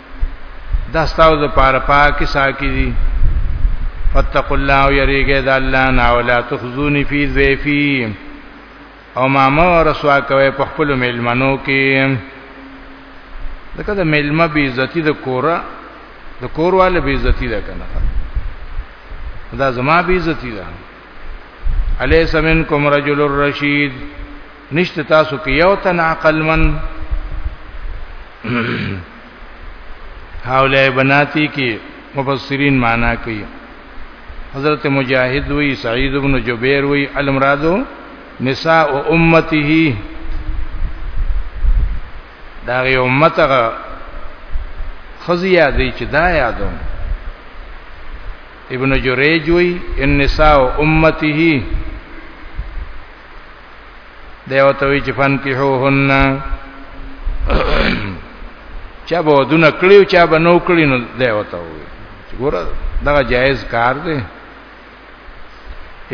دا ستاسو د پاره پاکي ساکي دي فتقوا الله يريګه د الله نه ولا تخزوني في ضيفي او ما مو رسوا کوي په خپل ملمنو کې دغه د ملما بي عزتي د کورا د کورواله بي عزتي ده کنه دا زما بي عزتي ده الیس منکم رجل الرشید نشته تاسو کې یو تن عقل من حوله بناتی کې مفسرین معنا کوي حضرت مجاهد وی سعید ابن جبیر وی المرادو نساء امته دا غي امته خزیا دی چې دا یادو ابن جریج وی ان نساء امته دیو توی چې فنکحوهن چا به ودونه کړیو چا به نو کړی نو دیو ته وی ګور دا جایز کار دی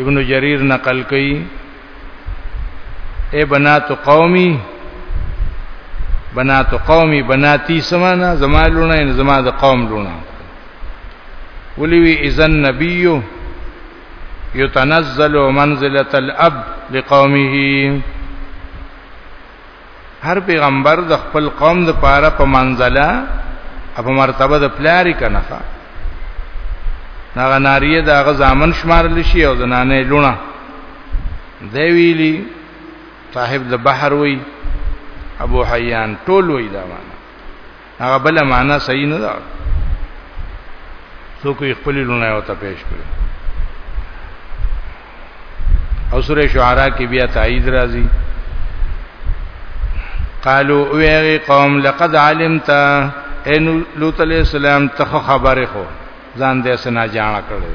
ابن جریر نقل کړي اے بنات قومي بنات قومي بناتي سمانا زمالونه زما د قوم لونه ولوی اذا النبي يتنزل منزله الاب لقومه هر پیغمبر د خپل قوم د پاره په منزله په مرتبه د پلاری کنه هغه ناریه د هغه ځامن شمارل شي او د نانې لونه دی ویلی صاحب د بحر وی ابو حیان ټول وی دا معنی هغه بل معنا صحیح نه ده څوک یې خپل لونه او ته پیش کړي او سوره شعراء کې بیا تایید راځي قالوا ويغي قوم لقد علمت ان لوط عليه السلام ته خبره خو ځان دې سنا جان کړی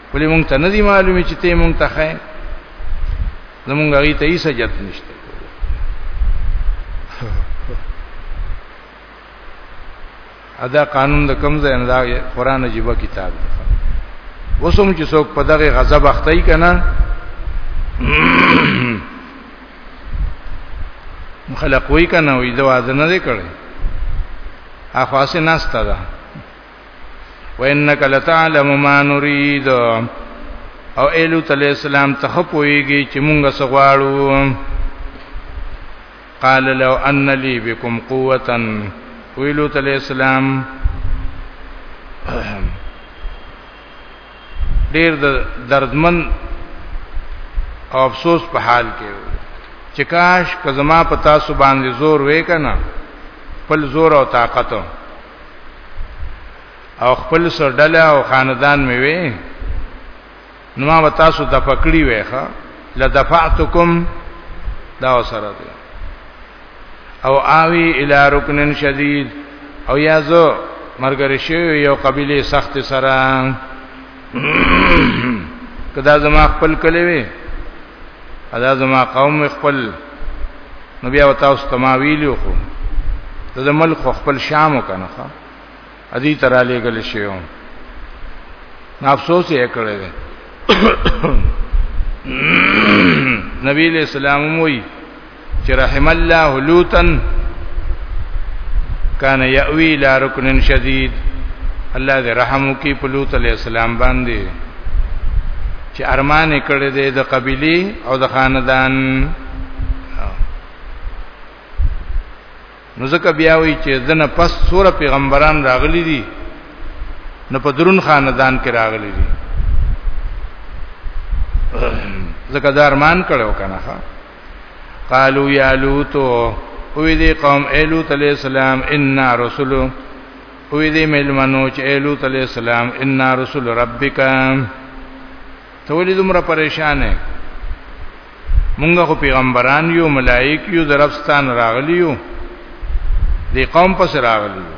ولې مونږ ته نه دی معلومي چې ته مونږ ته خای زمونږ غي ته یې سجت نشته ادا قانون د کم ځای نه دا قران عجیب کتاب دی وسوم چې څوک په دغه غضب اخته ای کنه خلق وای کنه وې دا واده نه دی کړی اخواسه ناستا ده وانك لتعلم ما نريد او ایلو تعالی السلام ته خپويږي چې مونږه سغواړو قال لو ان لي بكم قوه ویلو تعالی السلام ډیر د دردمن او افسوس په حال کې چې کاش کزما په تاسو باندې زور وې کنه خپل زور او طاقت او خپل سر ډله او خاندان مې وې نو ما تاسو د پکړی وې ښا لدفعتکم دا سره دی او آوی الی رکن شدید او یا زه مرګری شوی یو قبیله سخت سره کدا زما خپل کلی وی ادا زما قوم خپل نو بیا تاسو ته ما ویلو خو د ملک خپل شام وکنه ښا ادي ترا لګل شي او افسوس یې کړی دی نبی له سلام وی چې رحم الله لوطن کان یاوی لا رکن شدید الله دې رحم وکي په لوط علی السلام باندې چې ارمان کړی دی د قبيله او د خاندان نو ځکه بیا وی چې دنه پس سوره پیغمبران راغلي دي نو په درون خاندان کې راغلي دي ځکه دا ارمان کړو کنه قالو یا لوط وی دی قوم ایلو علی السلام ان رسول وی دی ملمنو چې ایلو علی السلام ان رسول ربک ته ولې دومره پریشان یې مونږ خو پیغمبران یو ملائک یو درفستان راغلی یو دی قوم پس راغلی یو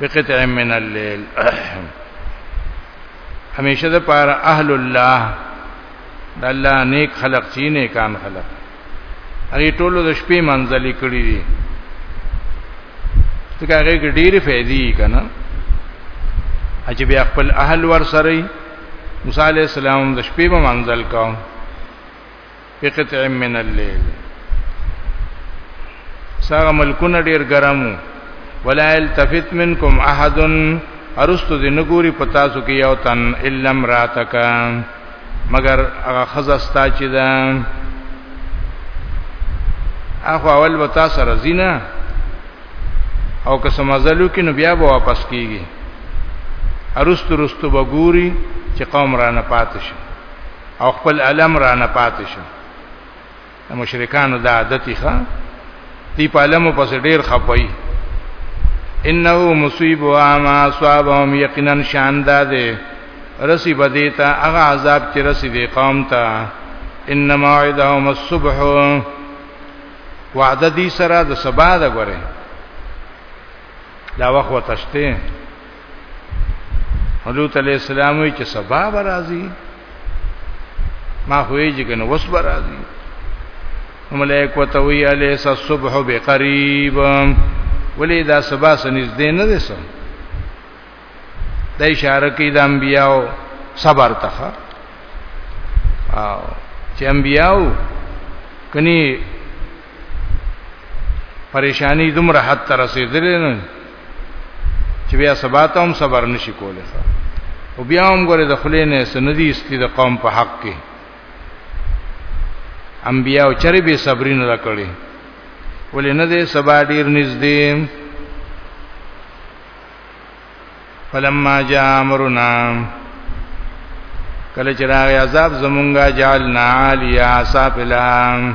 بقطع من الليل همیشه د پاره اهل الله د الله نیک خلق چې نیکان خلق هغه ټول د شپې منځل کړی دي ځکه هغه ډېر فائدې کنا چې بیا خپل اهل ور سره موسی عليه السلام د شپې په منځل کاو په قطع من الليل ساغه ملکونه ډیر ګرمو ولا التفت منکم احد ارستو دې نګوري پتا سو کې یو تن الا امراتک مگر هغه خزستا چې ده اخو اول وتا سره زینا او که سمازلو کې نو بیا به واپس کیږي ارستو رستو بګوري چې قوم را نه پاتې شي او خپل علم را نه پاتې شو د مشرکانو دا عادت ښه دی په علم پس ډیر خپای انه مصیب و ما اصابهم یقینا شان ده رسی بدیتا هغه عذاب چې رسی دی قوم ته ان موعدهم الصبح وعده دي سره د سبا ده غره دا وخت وتشته حضرت علی السلام وی چې سبا به راځي ما خوې چې کنه وس به راځي ملائک وته وی علی الصبح بقریب ولی دا سبا سنځ دې نه دي سم د اشاره کې د انبیاو صبر ته او چې انبیاو کني پریشانی دومره حد ته رسیدلې نه چې بیا سبا ته هم صبر نشي کولای او بیا هم ګوره د خلې نه سندي استي د قوم په حق کې انبیا او چرې به صبرین را کړی ولې نه دې سبا ډیر نږدې فلما جاء امرنا کله چې راغی عذاب زمونږه جعلنا عالیا سافلام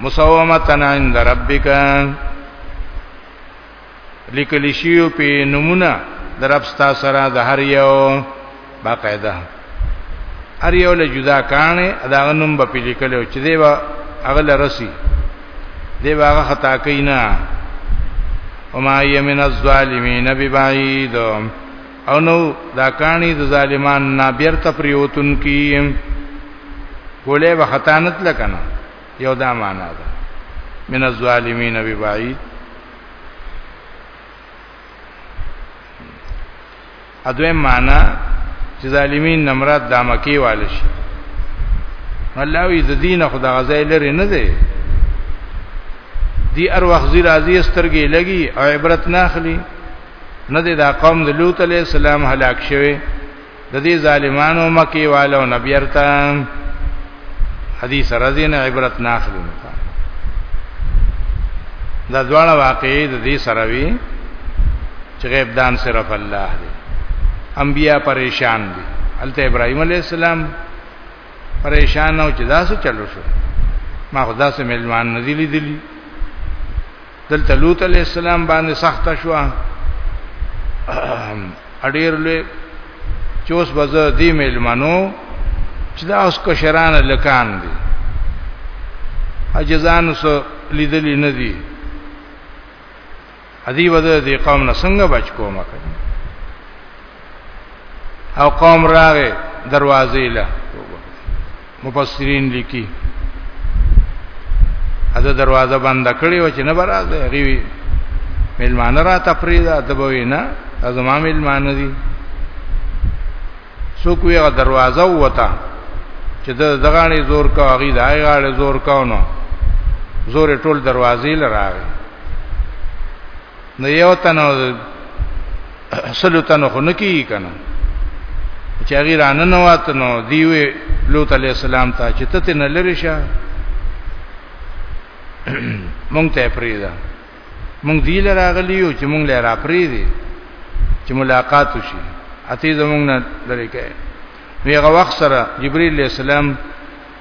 مسومتن عند ربک لیکل شیو په نمونه درپستا سره د هر یو باقاعده هر یو له جدا کانه دا غنوم به لیکل او چې دی به هغه لرسي دی به هغه خطا کینا وما یمن الظالمین ببعید او نو دا کانی د ظالمان نه بیرته پریوتون کی ګولې به خطانت لکنه یو دا معنا ده من الظالمین ببعید ادوی معنا چې ظالمین نمرات د مکی والش الله وی د دین خدا غزای لري نه دی دی ار وخت زی راضی سترګې لګي او عبرت نه اخلي نه دی دا قوم د لوط علی السلام هلاک شوی د دې ظالمانو مکی والو نبیرته حدیث رزین عبرت ناخلی نکا دا دواړه واقعي د دې سره وی چې غیب دان صرف الله دی انبیا پریشان دي الته ابراهيم عليه السلام پریشان او چې داسو چلو شو ما خدا سه ملمان ندی لیدلی دلته لوط علی السلام باندې سخت شو اډیر لوی چوس بزه دی ملمنو چې دا اوس کشران لکان دي اجزان سو لیدلی نه دي ادي وده دي قوم نه څنګه بچ کومه او قوم راغې دروازې له مفسرین لیکي اده دروازه بند کړی و چې نه برازه غوي ملمان را تفریدا دبوي نه ازما ملمان دي سو کوی غ دروازه وتا چې د دغانی زور کا غي د هغه زور کاونو زور ټول دروازې لراغی نو یو تنو سلو تنو خو نکی کنه چې هغه رانه نو واتنو دیوی لوط علی السلام ته چې ته نه لری شه مونږ ته پریدا مونږ دی لراغلی یو چې مونږ لرا پریدي چې ملاقات وشي اته زمونږ نه لری کړي ویغه وخت سره جبرئیل علیہ السلام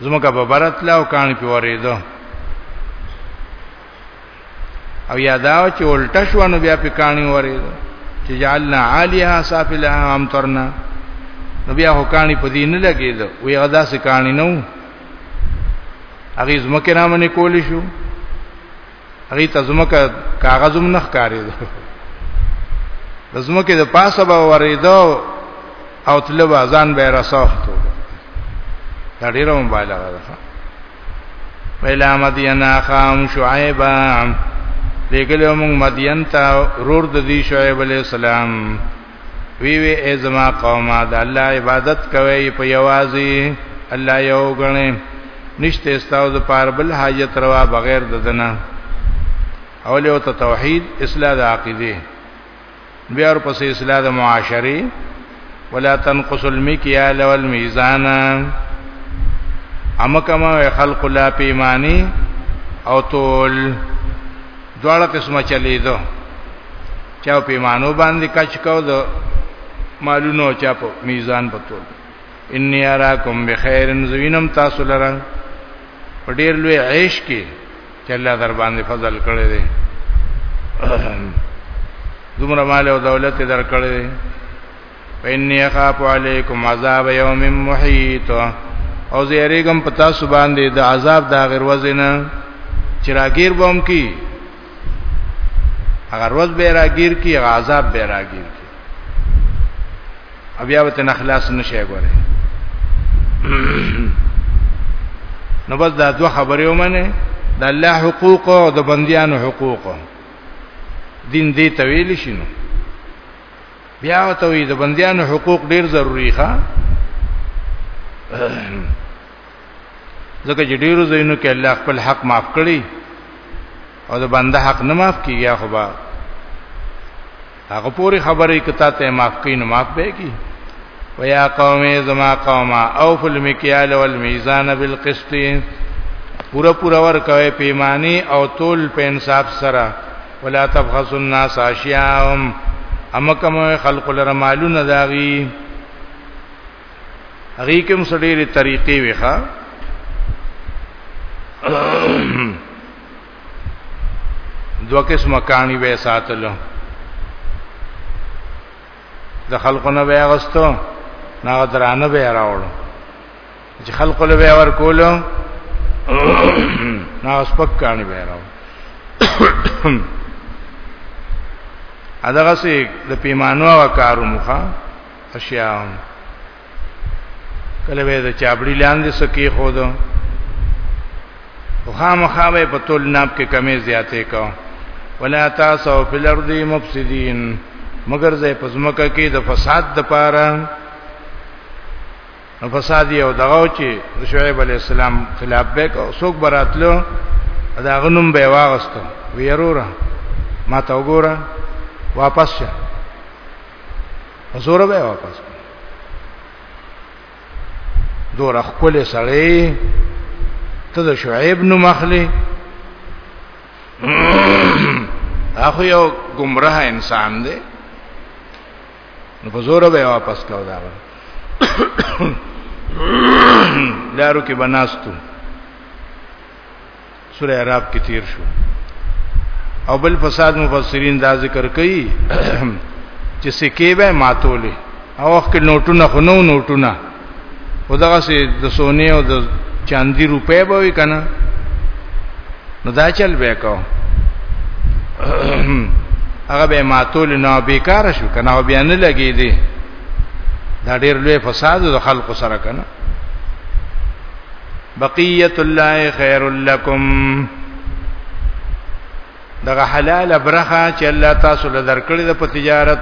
زمکه په برت لا او کان په وریدو او یاداو چې الټه شو نو بیا په کانی وریدو چې جعلنا عالیها سافلها امطرنا نو بیا هو کانی په دین لګیدو وی غدا سې کانی نو هغه زمکه نامنه کول شو هغه ته زمکه کاغذ هم نه ښکارې ده د زمکه د پاسه به ورېدو او تل به ځان به رسوته دا ډیره مبالغه ده ویلا مدینا خام شعیبا لګلو موږ مدین ته رور د دی شعیب علی السلام وی وی ای زما قومه د الله عبادت کوي په یوازي الله یو غني نشته استاو د پار بل حاجت روا بغیر د دنا اول یو ته توحید اصلاح د عقیده بیا ور پسې اصلاح د معاشري ولا تنقص المکیال والمیزان امکما خلق لا پیمانی او تول دواړه قسمه چلی دو چا په مانو باندې کچ کو دو مالونو چا په میزان پتول انی اراکم بخیر زوینم تاسو لره په ډیر لوی عیش کې چې الله در باندې فضل کړی دی دومره مال او دولت در کړی دی وإني أخاف عليكم عذاب يوم محيط او زیریګم پتا سو باندې د عذاب دا غیر وزنه چې راګیر بوم کی اگر روز به راګیر کی عذاب به راګیر کی بیا وته نخلاص نشي ګوره نو بس دا دوه خبرې ومنه د الله حقوق او د بنديانو حقوق دین دې تویل شنو بیا ته وی د بندیانو حقوق ډیر ضروری ښه ځکه چې ډیرو زینو کې الله خپل حق معاف کړي او د بنده حق نه معاف کیږي خو با هغه پوری خبرې کته ته معاف کین نو معاف به کی ويا قوم زما قوما اوف المكيال والميزان بالقسط پورا پورا ور کوي پیمانه او تول په انصاف سره ولا تبخسوا الناس اشیاءهم اما کوم خلق لره مالونه داغي هغه کوم سړي طریقې وخا دو قسم کانی به ساتلو د خلقونه به غستو نه درانه به راوړو چې خلق له به ور کولو نا سپک کانی به راو اداغه سي د پیمانو او کارو مخه اشیاء کله به د چابړی لاندې سکی خو دو خامخا به په تول ناب کې کمی زیاتې کو ولا تاسو فی الارض مفسدین مگر زې پزمکه کې د فساد د پاره نو فساد یو دغه چې شعیب علی السلام خلاف به کو څوک براتلو دا غنوم به واغستو ویرورا ما تا وګوره واپس شه زور به واپس دور خپل سړی ته د شعیب نو مخلی اخو یو گمراه انسان دی نو په زور به واپس کاو دا لارو کې بناستو سوره عرب کې تیر شو او بل فساد مفسرین دا ذکر کوي چې سکه به ماتولې او وخت کې نوټونه خنو نوټونه او دغه سي د سونی او د چاندي روپې به وي کنه نو دا چل به کو هغه به ماتول نه بیکار شو کنه او بیان لګی دی دا ډیر لوی فساد د خلکو سره کنه بقیت الله خیر لکم دغه حلال برخه چې الله تاسو له درکړې د په تجارت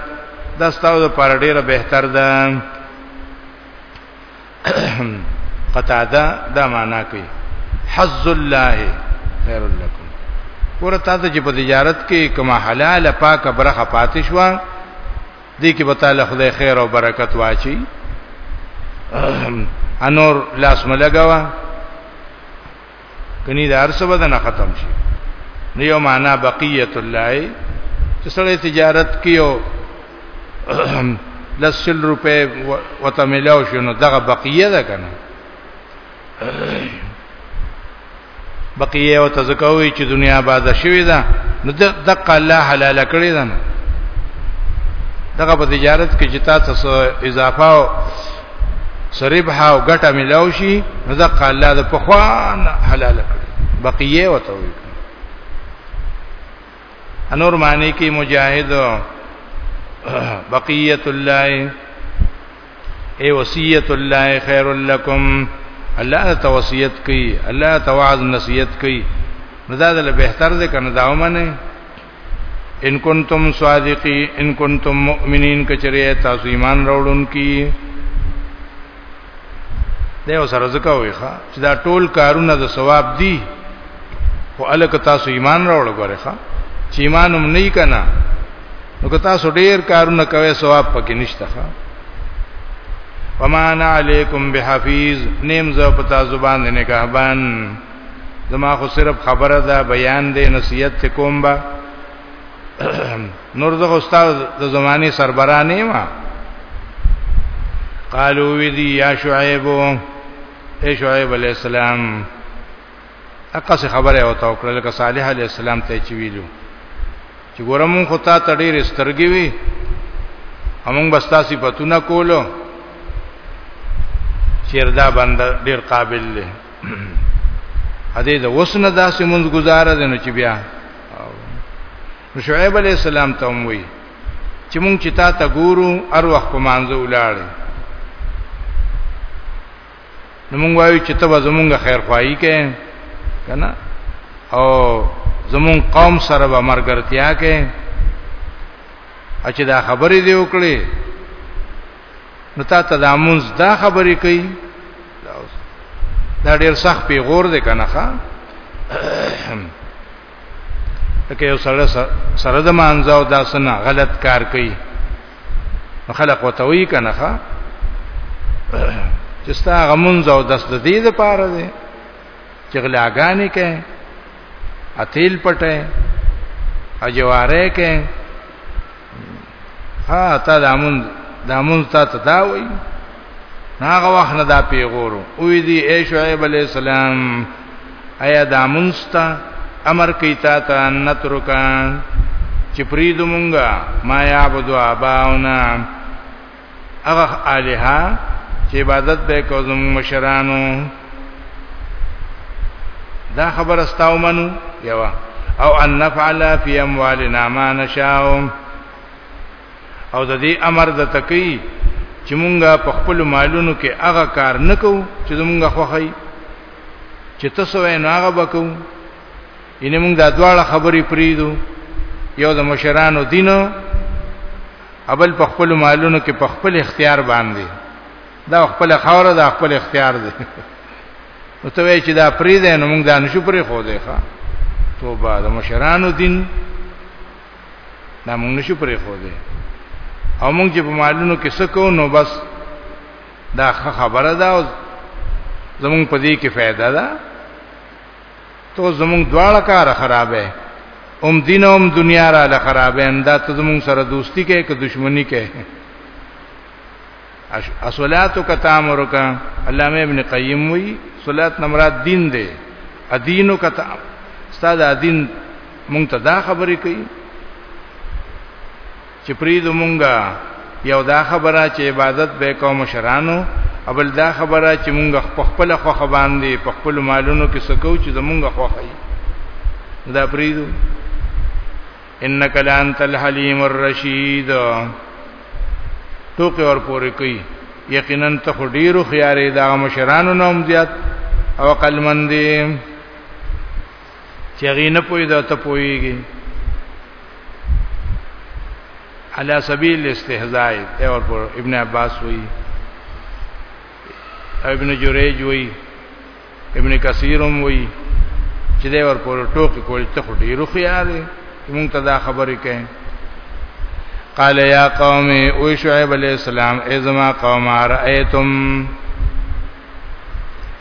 دا ستاسو لپاره ډیره بهتر ده قطاده دا معنا کوي حظ الله خير لكم ګوره تاسو چې په تجارت کې کما حلال پاک برخه پاتې شو دې کې به تعالی خدای خیر او برکت واچي انور لاس ملګوا کني دا ارسه بدن ختم شي نو یو معنا بقیت الله چې سره تجارت کیو لسل روپے وته ملاو شنو دغه بقیه ده کنه بقیه او تزکوي چې دنیا آباد شوی ده نو دغه الله حلال کړی ده دغه په تجارت کې چې تاسو اضافه او سربح او ګټه ملاو شي نو دا الله د پخوان حلال کړ بقیه وته وي انور معنی کې مجاهد بقیه الله ای وصیت الله خیر لکم الله ته وصیت کوي الله ته وعظ نصیحت کوي نو دا د بهتر ذکر نه داومنه ان کنتم صادقی ان کنتم مؤمنین کچری تاسو ایمان راوړون کی دا یو سره زکه وي ښا چې دا ټول کارونه د ثواب دي خو الک تاسو ایمان راوړ غره ښا چې ایمان هم نه کنا نو که تاسو ډیر کارونه کوي ثواب پکې نشته ښا وما انا علیکم بحفیظ نیم زه پتا زبان نه کهبان زما خو صرف خبره ده بیان دی نصیحت ته کوم با نور زه استاد د زمانه سربرانه ما قالو وی دی یا شعیب اے شعیب علیہ السلام اقصه خبره او تو کړل ک صالح علیہ السلام ته چی ویلو چې ګورم خو تا تډیر سترګی وی همون بستا صفاتونه کولو چیردا بند ډیر قابل له هدي د وسنه داسې مونږ گزاره دي نو چې بیا نو شعیب علی السلام ته وی چې مونږ چې تا ته ګورو ار وخت په مانځو ولاړ نو مونږ وایو چې ته زمونږ خیر خوایي کې کنه او زمون قوم سره به مرګرتیا کې اچې دا خبرې دی وکړي نو تا ته د امونز دا خبرې کوي دا ډیر سخت پیغور دی کنه ښا لکه یو سره سره د مانځاو داسنه غلط کار کوي خلق وتوي کنه ښا چې ستا غمونځ او دست د دې لپاره دی چې غلاګانې کوي اتیل پټه اجواره کوي ها تا د امون د امون تا ته دا وای هغه وخت نه دا پیغورو او دی اے شعیب علی السلام ایا د امون ستا امر کوي تا ته نترکان چې پریدو مونږه ما یعبدو اباونا هغه الها چې عبادت به کو زموږ مشرانو دا خبر استاو منو یوا او ان نفعل فی اموالنا ما نشاء او د دې امر د تکي چې مونږه په خپل مالونو کې هغه کار نکو چې مونږه خوخی چې تاسو یې نه هغه وکړو ان مونږ دا دواړه خبرې پریدو یو د مشرانو دینو ابل په خپل مالونو کې په خپل اختیار باندې دا خپل خوره دا خپل اختیار دی نو ته وای چې دا پری دی نو موږ دا نشو پری خو دی ښا توبه د مشرانو دین دا موږ نشو پری خو دی او موږ چې په مالونو کې سکو نو بس دا خبره ده او زمونږ په دې کې فائدہ ده تو زمونږ دواړه کار خرابې هم دین هم دنیا را ل خرابې هم دا ته زمونږ سره دوستی کې که دښمنی کې اصلاتو کا تامر کا علامه ابن قیم وی صلات نمراد دین دی ادینو کا تا استاد ادین مونږ ته دا خبرې کوي چې پریدو مونږه یو دا خبره چې عبادت به کوم مشرانو ابل دا خبره چې مونږ په خپل خوخه باندې په خپل مالونو کې سکو چې زمونږ خوخه یې دا پریدو انک لانت الحلیم الرشید ټوکې ور پورې کوي یقینا ته ډیرو خيارې دا مشرانو نوم زیات او قلمندې چې هغه نه پوي دا ته پويږي علی سبیل استهزاء ته اور پر ابن عباس وی ابن جریج وی ابن کثیرم وی چې دا ور پر ټوکی کول ته ډیرو خیال مونږ ته دا خبرې کین قال یا قوم او شعیب علیہ السلام ای زما قوم رایتم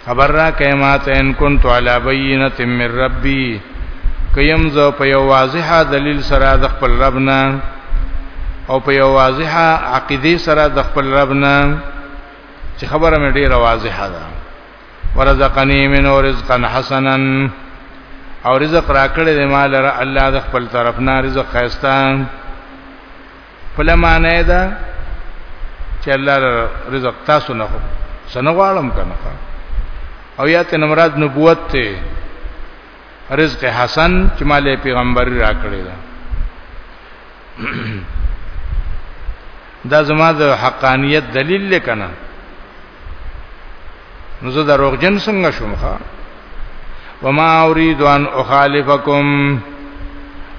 خبر را کما ته ان كنت على بينه من ربي کيم زو په یو واضحه دلیل سره د خپل رب نه او په یو واضحه عقیده سره د خپل رب نه چې خبره مې ډیره واضحه ده ورزقنی من رزقا حسنا او رزق راکړې دې مال را الله د خپل طرف نه رزق خيستان خپل معنی دا چې الله رزق تاسو نه سنه غواړم کنه او یا ته مراد نبوت ته رزق حسن چې مال پیغمبر راکړی دا دا زما د حقانیت دلیل لکنه نو زه دروغجن څنګه شوم ښا وما اريد ان اخالفكم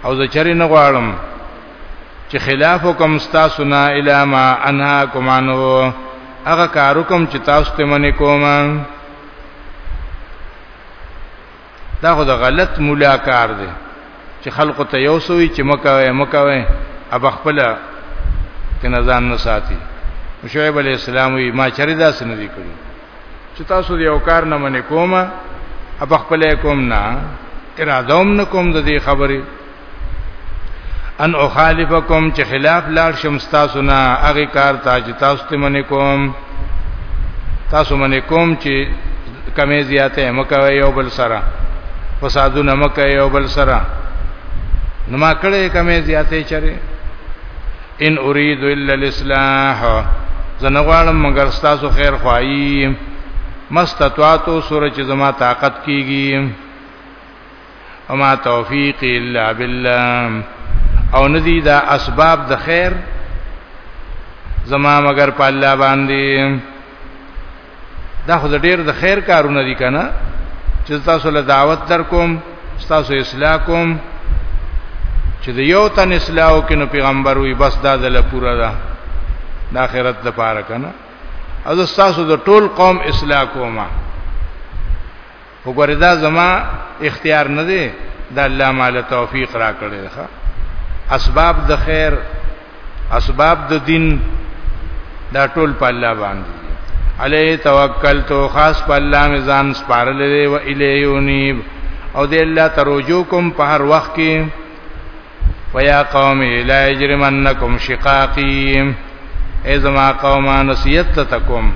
او زه چرې نه غواړم چې خلاف کوم تاسو نه الا ما انها کومانو هغه کارو کوم چې تاسو ته منې کوم دا خو د غلط مولا کار دی چې خلق ته یو سوی چې مکوي مکوي اب خپل کنه ځان نه ساتي شعیب علی السلام وی ما چرې دا سن دي کړی چې تاسو یو کار نه منې کومه اب خپل کوم نه اراده هم نه کوم د دې خبرې ان اخالفکم چې خلاف لاړ شم تاسو نه هغه کار ته چې تاسو ته منې کوم تاسو منې کوم چې کمې زیاتې مکوي یو بل سره فسادونه مکوي یو بل سره نو ما کړې کمې زیاتې چره ان اريد الا الاصلاح زنه غواړم مگر تاسو خیر خوایي مستطاعتو سورج زما طاقت کیږي وما توفیق الا بالله او ندی دا اسباب د خیر زما مگر په الله باندې دا خو ډیر د خیر کارونه دي کنه چې تاسو له دعوت در کوم تاسو اصلاح کوم چې د یو تن اصلاح او کینو پیغمبر وي بس دا د له پورا ده د آخرت د پاره کنه از تاسو د ټول قوم اصلاح کومه وګوره دا زما اختیار نه دی دا الله مال توفیق را کړی دی اسباب د خیر اسباب د دین دا ټول په الله باندې علی توکلت خاص په الله می ځان سپارلې او الیونیب او دې الله ترجو کوم په هر وخت کې ويا قوم لا يجرمنكم شقاقي اي زما قوم نصيحت تکوم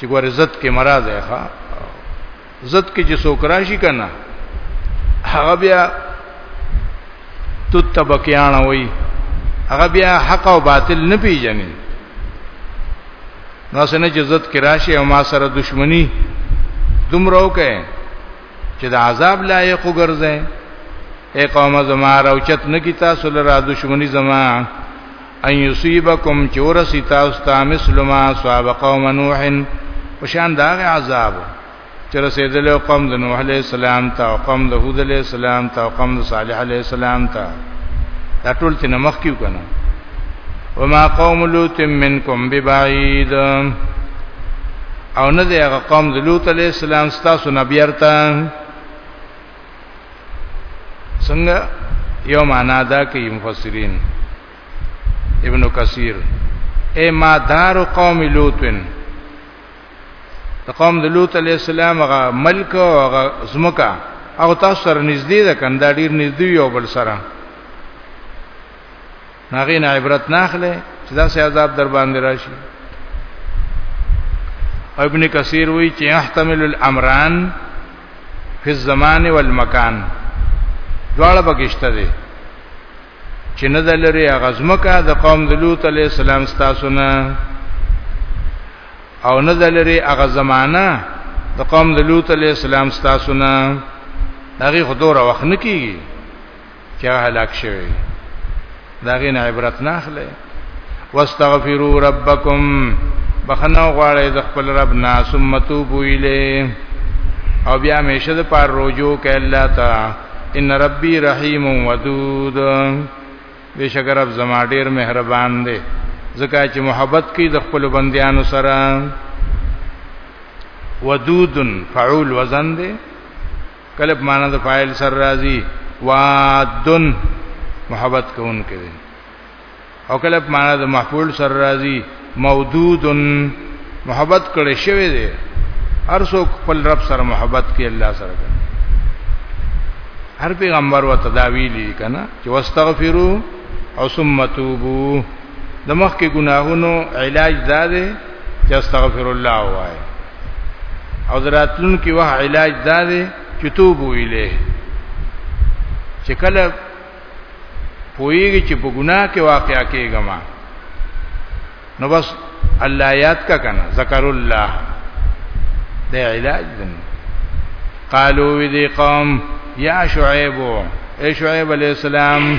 چې ګور عزت کې مراد ده ښا عزت کې چې څوک راشي کنه هغه بیا توت تبکیان وای هغه بیا حق او باطل نه پیژني نو سنه چې عزت کې راشي او ما سره دښمنی دومره وکه چې د عذاب لایق وګرځي اے قوم زما راوچت نکی تاسو لرا دشمنی زما ان یصيبکم چورسی تاسو ته مثل ما صاب قوم نوح وشان دا عذاب چې رسیدل قوم د نوح علی السلام ته او قوم د هود علی السلام ته او قوم د صالح علی السلام ته دا ټول تن مخ کیو کنه وما قوم لوط منکم ببعید او نه دی هغه قوم د لوط علی السلام ستاسو نبی ارته څنګه یو معنا دا کوي مفسرین ابن کثیر اے ما دار قوم لوطن د قوم د لوط علی السلام هغه ملک او هغه زمکا او تاسو سره نږدې ده کنده ډیر نږدې یو بل سره هغه نه عبرت نه اخلي چې دا سي عذاب در باندې راشي ابن کثیر وی چې احتمل الامران فی الزمان والمکان دواړه بغشته دي چې نه دلري غزمکه د قوم د لوط علی السلام ستاسو نه او نه دلري هغه زمانہ د قوم د لوط علی السلام ستاسو نه هغه خدور وخت نه کیږي چې هلاک شوی دا غي نه عبرت نه اخلي واستغفروا ربکم بخنه غواړی د خپل رب نه ثم توبو الیه او بیا همیشه د پار رجوع کوي الله ته ان ربی رحیم ودود بشک رب زما ډیر مهربان دی زکه چې محبت کوي د خپل بندیانو سره ودود فعول وزن دی کله په معنا د فاعل سر راځي وادن محبت کون کې دي او کله په معنا د محفول سر راځي مودودن محبت کړي شوی دی هر څوک خپل رب سره محبت کوي الله سره کوي هر پیغمبر و تداویلی کنه چې واستغفروا او ثم توبو د مخکې ګناهونو علاج دا دی چې استغفر الله وای او دراتلون کې وه علاج دا دی چې توب ویلې چې کله پوېږي چې په ګناه کې واقع کېږم نو بس الله یاد کا کنه ذکر الله دا علاج دی قالو وی دی قوم یا شعیب اے شعیب علیہ السلام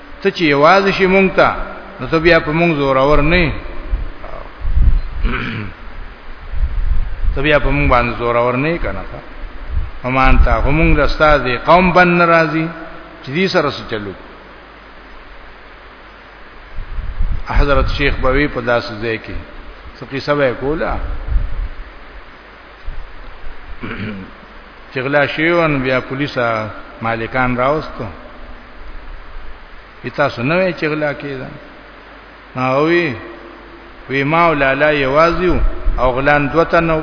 ته چې یوازې شي مونږ ته نو ته بیا په مونږ زور اور نه ته بیا په مونږ باندې زور اور نه کنه همان ته همون د استاد قوم بن ناراضي چې دې سره څه چلو حضرت شیخ بوي په داسې ځای کې څه قصه وکوله چې غلا شیون بیا پولیس مالکان راوستو ایتا سنوي چې غلا کیدا ناوی وی ما ولالا یوازیو او غلان دوته نو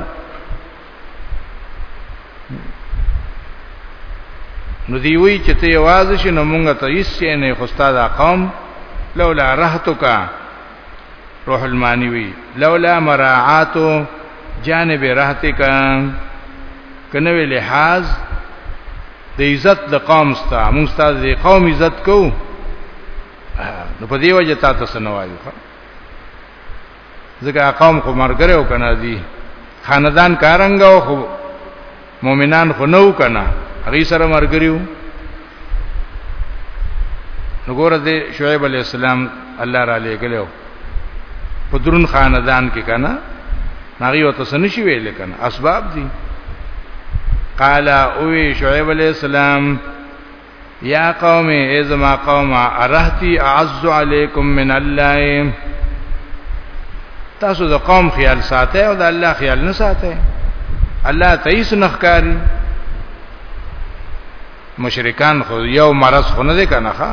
نو دی وی چې ته یوازې شې نو مونږ ته هیڅ نه خو ستاده قوم لولا رحتک روح المانی وی لولا مراعاتو جانب رحتک کنه وی لحاظ د عزت د قوم ستا موږ استاد د قوم عزت کو نو په دی وجه تا تاسو نه وایو ځکه قوم خو مرګره او کنه دی خاندان کارنګ او خو مؤمنان خو نو کنه هغه سره مرګریو نو ګوره دې شعیب علی السلام الله را لېګلو په درون خاندان کې کنه هغه یو تاسو نشي ویل کنه اسباب دي قال او شعیب علی السلام یا قوم ای زما قوم ارهتی اعز علیکم من الله تاسو د قوم خیال ساته او د الله خیال نه ساته الله تیس نخکاری مشرکان خو یو مرض خو نه دی کنه ښا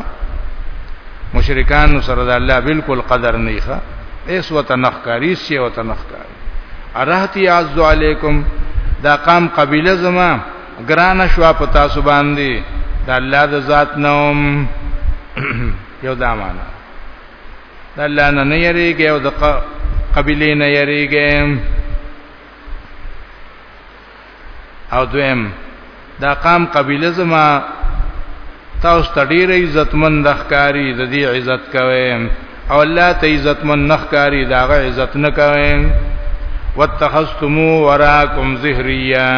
مشرکان سره د الله بالکل قدر نه ښا ایس وته نخکاری سی وته نخکاری ارهتی عز علیکم دا قام قبیله زما ګران شو په تاسو باندې د الله د ذات نوم یو دا معنا د الله نه نه یریږي او د قبیلې نه یریږي او دویم دا قام قبیله زما تاسو ته ډیر عزتمن د ښکاری د دې عزت کوي او الله ته عزتمن نه ښکاری داغه عزت نه کوي واتخذتمو وراکم زهریا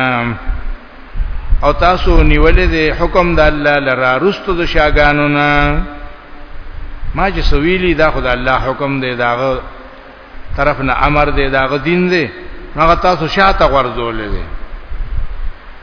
او تاسو نیولې د حکم د الله لرا رستو د شاګانو نه ما چې سویلی دا خدای الله حکم دی داغه طرف نه امر دی داغه دین دی هغه تاسو شاته غورځولې دی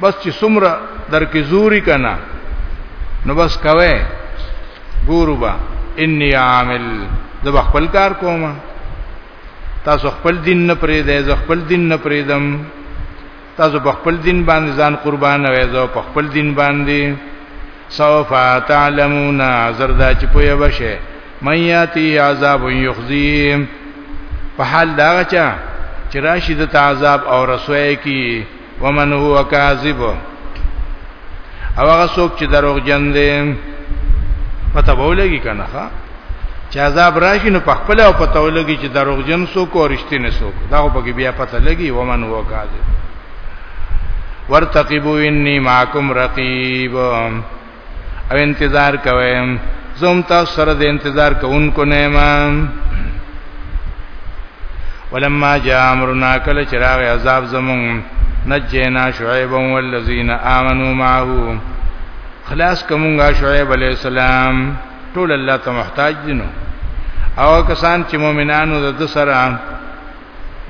بس چې سمره درکې زوري کنا نو بس کوي ګورو با انی عامل د خپل کار کوم تاسو خپل دین نه پرې دی زه خپل دین نه پرې دم تاسو په خپل دین باندې ځان قربان وې زه په خپل دین باندې سوف تعلمون زردا چې پوي بشه من یاتی عذاب یخزیم په حال دا چا چې راشد تعذاب او رسوي کی ومن هو کاذب او هغه څوک چې دروغ جن دي پته بولېږي کنه ها چې عذاب راشي نو په خپل او پته ولګي چې دروغ جن څوک او رښتینه څوک دا په کې بیا پته لګي ومن هو کاذب ورتقبوا انی معکم رقیب او انتظار کوي زوم تاسو سره د انتظار کوونکو نه ما ولما جاء امرنا کله چراغ عذاب زمون نجینا شعیب والذین آمنوا معه خلاص کومه شعیب علی السلام ټول الله ته محتاج دي نو او کسان چې مؤمنانو د سره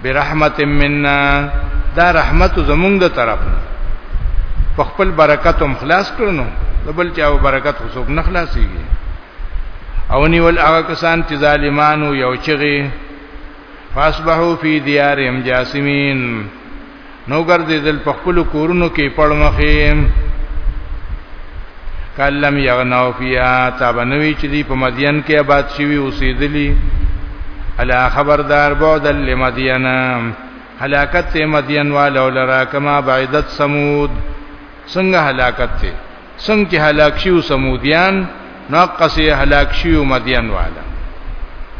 برحمت مننا دا رحمت زمونږ د طرف په خپل برکت هم خلاص کړنو بل چا برکت خو څوک نه خلاصيږي او نیول هغه کسان چې ظالمانو یو چغي فاصبحوا فی دیارهم جاسمین نو ګرځیدل په خپل کورونو کې پړمخې کلم یغناو فیا تابنوی چې دی په مدین کې آباد شوی اوسېدلی الا خبردار بعد لمدین هلاکت ته مدین والو لرا کما بعدت سمود څنګه هلاکت ته څنګه هلاک شیو سمودیان ناقصه هلاک شیو مدین والا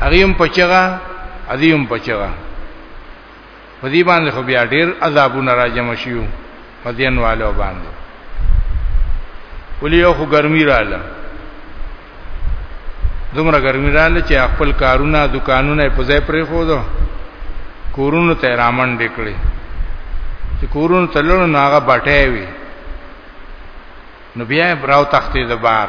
اغیم پچغه اذیم پچغه په دې باندې خو بیا ډیر عذابونه راجم شيو مدین والو باندې ولې یو خو ګرمي رااله دومره ګرمي رااله چې خپل کارونه دکانونه په ځای پرې خو دو کورونو ته رامن ډکړي چې کورونو ته لړو ناغه بټه وي نو بیا براو تختې د بار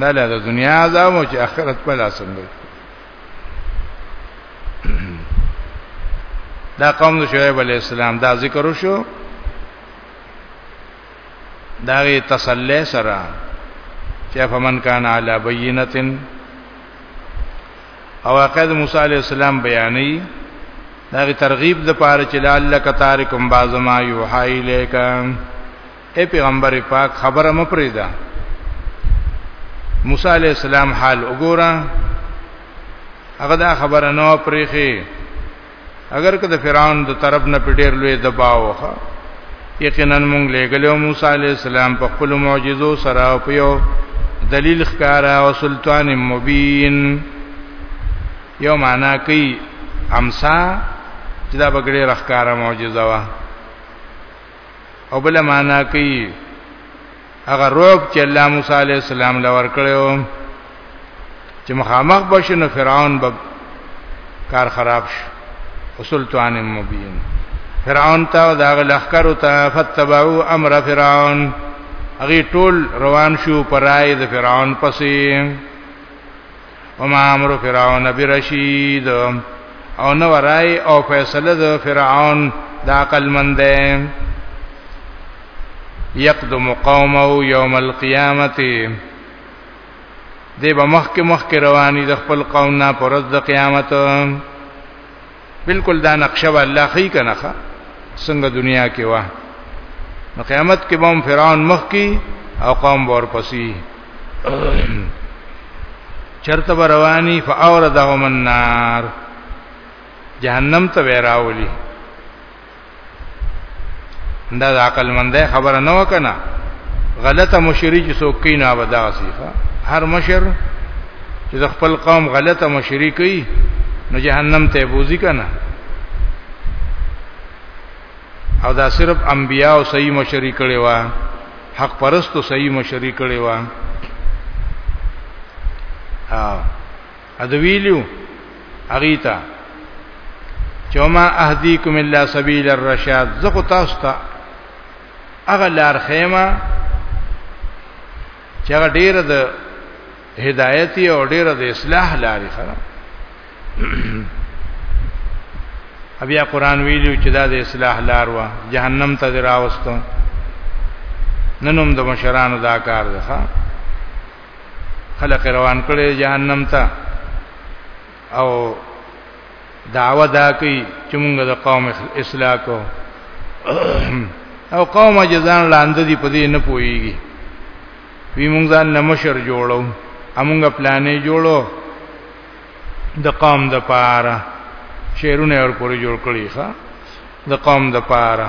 دا له د دنیا عذاب او چې آخرت په لاس دی دا قوم د شعیب علی السلام دا ذکر وشو دا غي تسلی سره چې فمن کان علی بینتن او عقید موسی علی السلام بیانې دا غي ترغیب د پاره چې لعلک تارکم بعضما یوحی الیکم اے پیغمبر پاک خبره مپریدا موسی علی السلام حال وګوره هغه دا خبره نو پریخي اگر که د فرعون د طرف نه پډیر لوی دباوخه یقینا مونږ لګلو موسی علی السلام په خپل معجزو سره او په یو دلیل ښکارا او سلطان مبین یو معنا کوي امسا چې دا بغړې رخکارا معجزه وا او بل معنا کوي هغه روب چې الله موسی عليه السلام لور کړو چې مخامخ بشنو فرعون به کار خراب شو او سلطان مبین فرعون ته او داغه لخر او ته فتبعو امر فرعون هغه ټول روان شو پرای د فرعون پسې وما امر فرعون برشید او نو رائے او فیصله د فرعون د عقل مند یقدم قومه یوم القیامت دی به مخک مخک رواني د خپل قوم نه پرز د قیامت بالکل دا نقشه به الله خی کنه څنګه دنیا کې واه نو قیامت کې به هم فرعون مخ کې او قوم ور پسی چرته رواني فاوردهم النار جهنم ته وراولي دا د عقل مندې خبره نه وکنه غلطه مشری چې څوک کین او دا صفه هر مشر چې د خپل قوم غلطه مشری کوي نو جهنم ته بوزي کنه او دا صرف انبیا او صحیح مشری کړي وا حق پرستو صحیح مشری کړي وا ها اده ویلو اغیتا چوما اهدیکم الا سبیل الرشاد زه خو تاسو ته هغه لار خیمه چې هغه ډیره د هدایت او ډیره د اصلاح لارې خره بیا قران ویلو چې دا د اصلاح لار و جهنم ته دراوستو ننوم د مشرانو دا کار ده خلق روان کړي جهنم ته او دعوه دا کوي چې موږ د قوم اصلاح کو او قوم جزان لاندې دی په دې نه پويږي وی موږ ځان نمشر جوړو امونږ پلانې جوړو د قوم د پاره شعرونه ور پورې جوړ کړی ښا د قوم د پاره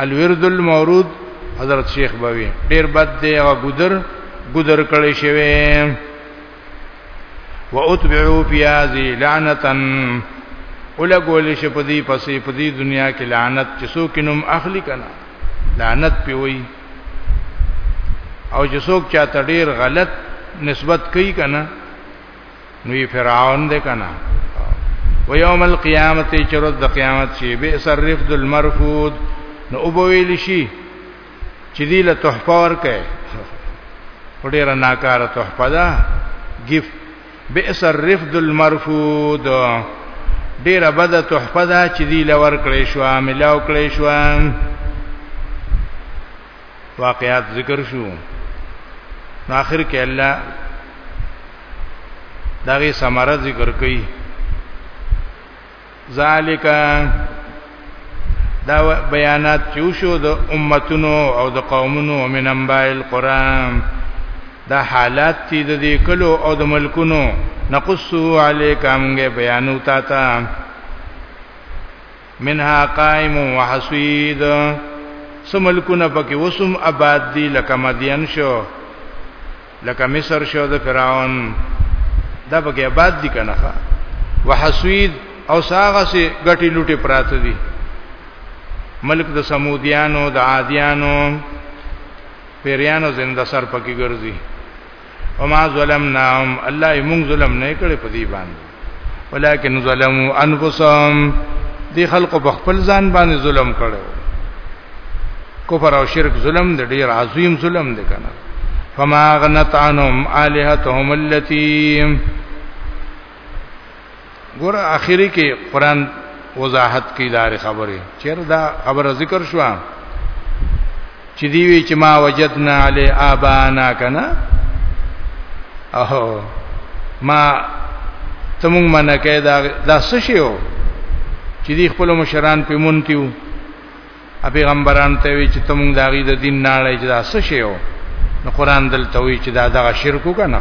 الورد المورود حضرت شیخ بوي ډیر بد دی هغه ګذر ګذر کړی شوی واتبعوا فی هذه لعنتا اوله ګول شي په دې پسې په دې دنیا کې لعنت چې څوک نوم اخلي کنه لعنت پی وي او چې څوک چاته ډیر غلط نسبت کوي کنه نو یې فرعون دې کنه و یوم القیامت چې ورځ د قیامت شي به سر رفد المرفود نو او ویل شي چې دی له تحفه ورکه وړه ناکاره تحفه ده گیف به سر رفد المرفود ډیره بده تحفه ده چې دی لور کړې شو ملاو کړې شو واقعات ذکر شو نو آخر کې الله دغه سماره ذکر کړي ذالک دا بیانات چې شو د امتونو او د قومونو من انباء القرآن دا حالات چې د دې کلو او د ملکونو نقصو علیکم غه بیانو تا تا منها قائم وحسید سملکونه پکې وسم آباد دي لکه مدین شو لکه مصر شو د فرعون دا پکې آباد دي کنه وحسید او ساغه سي غټي لوټي پراته دي ملک د سمودیانو د عادیانو پیریانو زنده سر پکې ګرځي وما ظلمناهم الله موږ ظلم نه کړی په دې باندې ولکن ظلموا انفسهم دي خلق په خپل ځان باندې ظلم کړو کفر او شرک ظلم دی ډیر عظیم ظلم دی کنه فما غنت عنهم الہتهم اللتی ګور اخیری کې قران وضاحت کې دار خبره چیر دا خبره ذکر شو چې دی وی چې ما وجدنا علی ابانا کنا او ما تمون منه کې دا دا سشیو چې دی خپل مشران په مونتیو پیغمبران ته وی چې تمون دا غي د دین نه لای چې دا سشیو نو قران دلته وی چې دا دغه شرکو کنه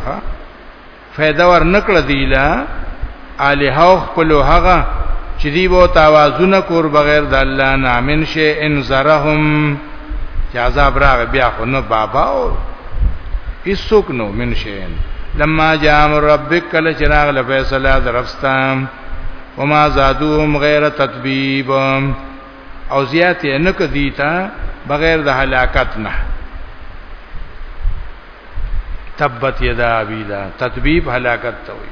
فائدہ ور نکړه دیلا الہ او خپل هغه چې دی وو تاوازونه کور بغیر د الله نه من شي ان زرهم چې عذاب راغ بیا خو نو بابا او هیڅوک نو من شي لما جام ربک کل چراغ لفیصله درفستان وما زادوهم غیر تطبیب او زیات نه کدی تا بغیر د هلاکت نه تبت یدا ابی دا تطبیب هلاکت ته وي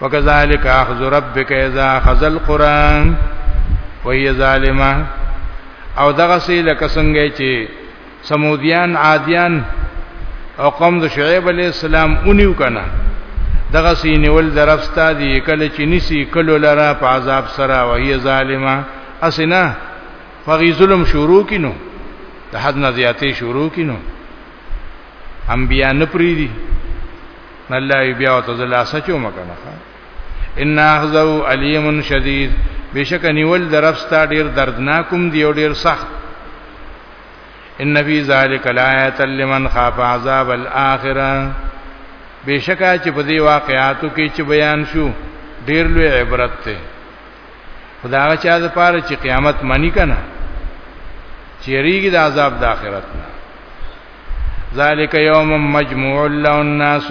وکذالک اخذ ربک اذا اخذ القران وهي ظالمه او دغه سي لکه څنګه چې سمودیان عادیان او قوم د شعیب علی السلام اونیو کنه دغه سي نیول درفستا دی کله چې نسی کله لرا په عذاب سره وهي ظالمه اسنه فغی ظلم شروع کینو د حد نه زیاتې شروع کینو انبیا نه پری دي الله بیا او تزل اسچو مکنه ان اخذو علیم شدید بشک نیول درفستا ډیر دردناکم دی او ډیر سخت ان فی ذلک لایات لمن خاف عذاب الاخره بشکا چې په دې واقعاتو کې چې بیان شو ډیر لوی عبرت ته خدا هغه چا د پاره چې قیامت مانی کنه چیرېږي د عذاب د آخرت نه ذالک یوم مجموع له الناس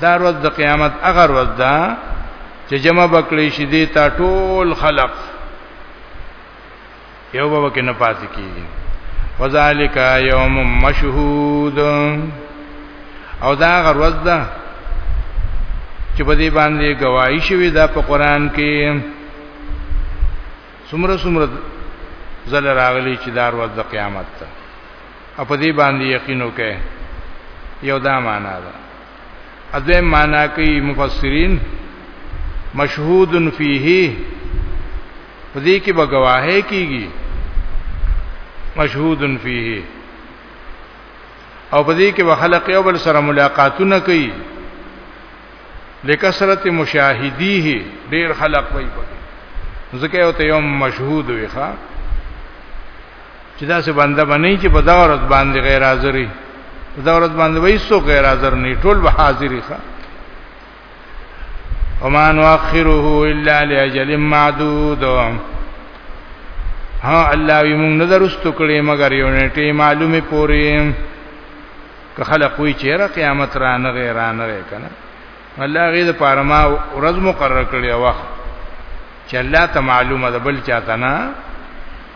دا ورځ د قیامت هغه ورځ ده چې جمع بکلی شي دې تا ټول خلق یو به کې نه پاتې کیږي وذالک یوم مشهود او دا غروز ده چې په دې باندې گواہی شوی ده په قران کې سمره سمره زل راغلی چې دار ورځ د قیامت ته په دې باندې یقین وکړي یو دا معنا ده اځه معنا کوي مفسرین مشهود فیه په دې کې به گواهه کیږي مشهود فيه او په دې کې به خلق یو بل سره ملاقاتونه کوي لکثرت مشاهدیه ډیر خلق وي پکې ځکه یو ته یوم مشهود وي ښا چې دا څه بنده باندې چې په دا ورځ باندې غیر حاضرې په دا ورځ باندې وایي سو غیر حاضر نه ټول به حاضرې ښا وما نؤخره الا لاجل معدود ها الله وی موږ نظر واستو کړی مگر یو نیټه معلومه پوری که خلق وی چیرې قیامت را نه غیر نه کنه الله غي د پارما ورځ مقرر کړی وخت چې الله ته معلومه ده بل چاته نه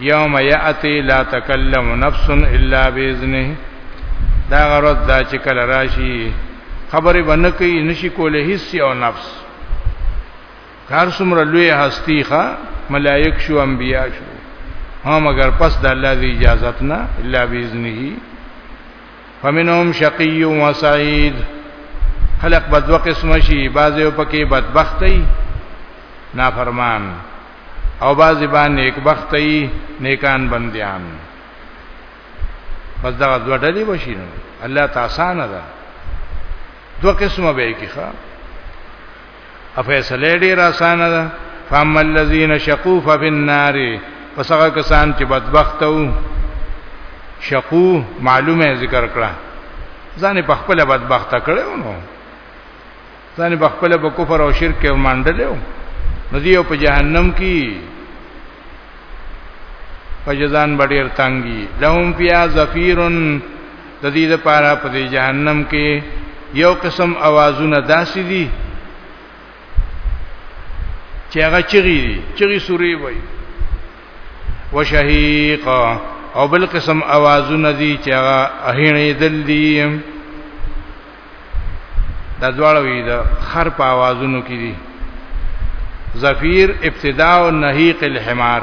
یوم یاتی لا تکلم نفس الا باذنه دا غرض دا چې کله راشي خبرې باندې کوي نشي کولای هیڅ یو نفس کار څومره لوی هستی ښا ملائک شو انبیا شو هم اگر پس د الله دی اجازه نه الا باذنه فمنهم شقي و سعید خلق بدو قسم شي بعضی او پکې بدبختی نافرمان او بعضی باندې نیکبختی نیکان بندیان پس دا دوه ډلې وشي نو الله تعالی نه ده دوه قسمه به کیخه افیصله ډیر اسانه ده فهم الذين شقوا ففي النار پسغه کسان چې بدبخت وو شقو معلومه ذکر کړه ځان په خپل بدبخت کړو نو ځان په خپل په کفر او شرک کې منډلو نو دی په جهنم کې په جزان بډیر تنګي لهم فیا زفیرن د دې لپاره په دې جهنم کې یو قسم اوازونه داسې دي چې هغه چغي دي چغي سوري وای وشهیق او بل قسم اوازونه دي چې هغه اهینې دل دي دا دواړه وی دا خر په اوازونو کې دي زفیر ابتداء نهیق الحمار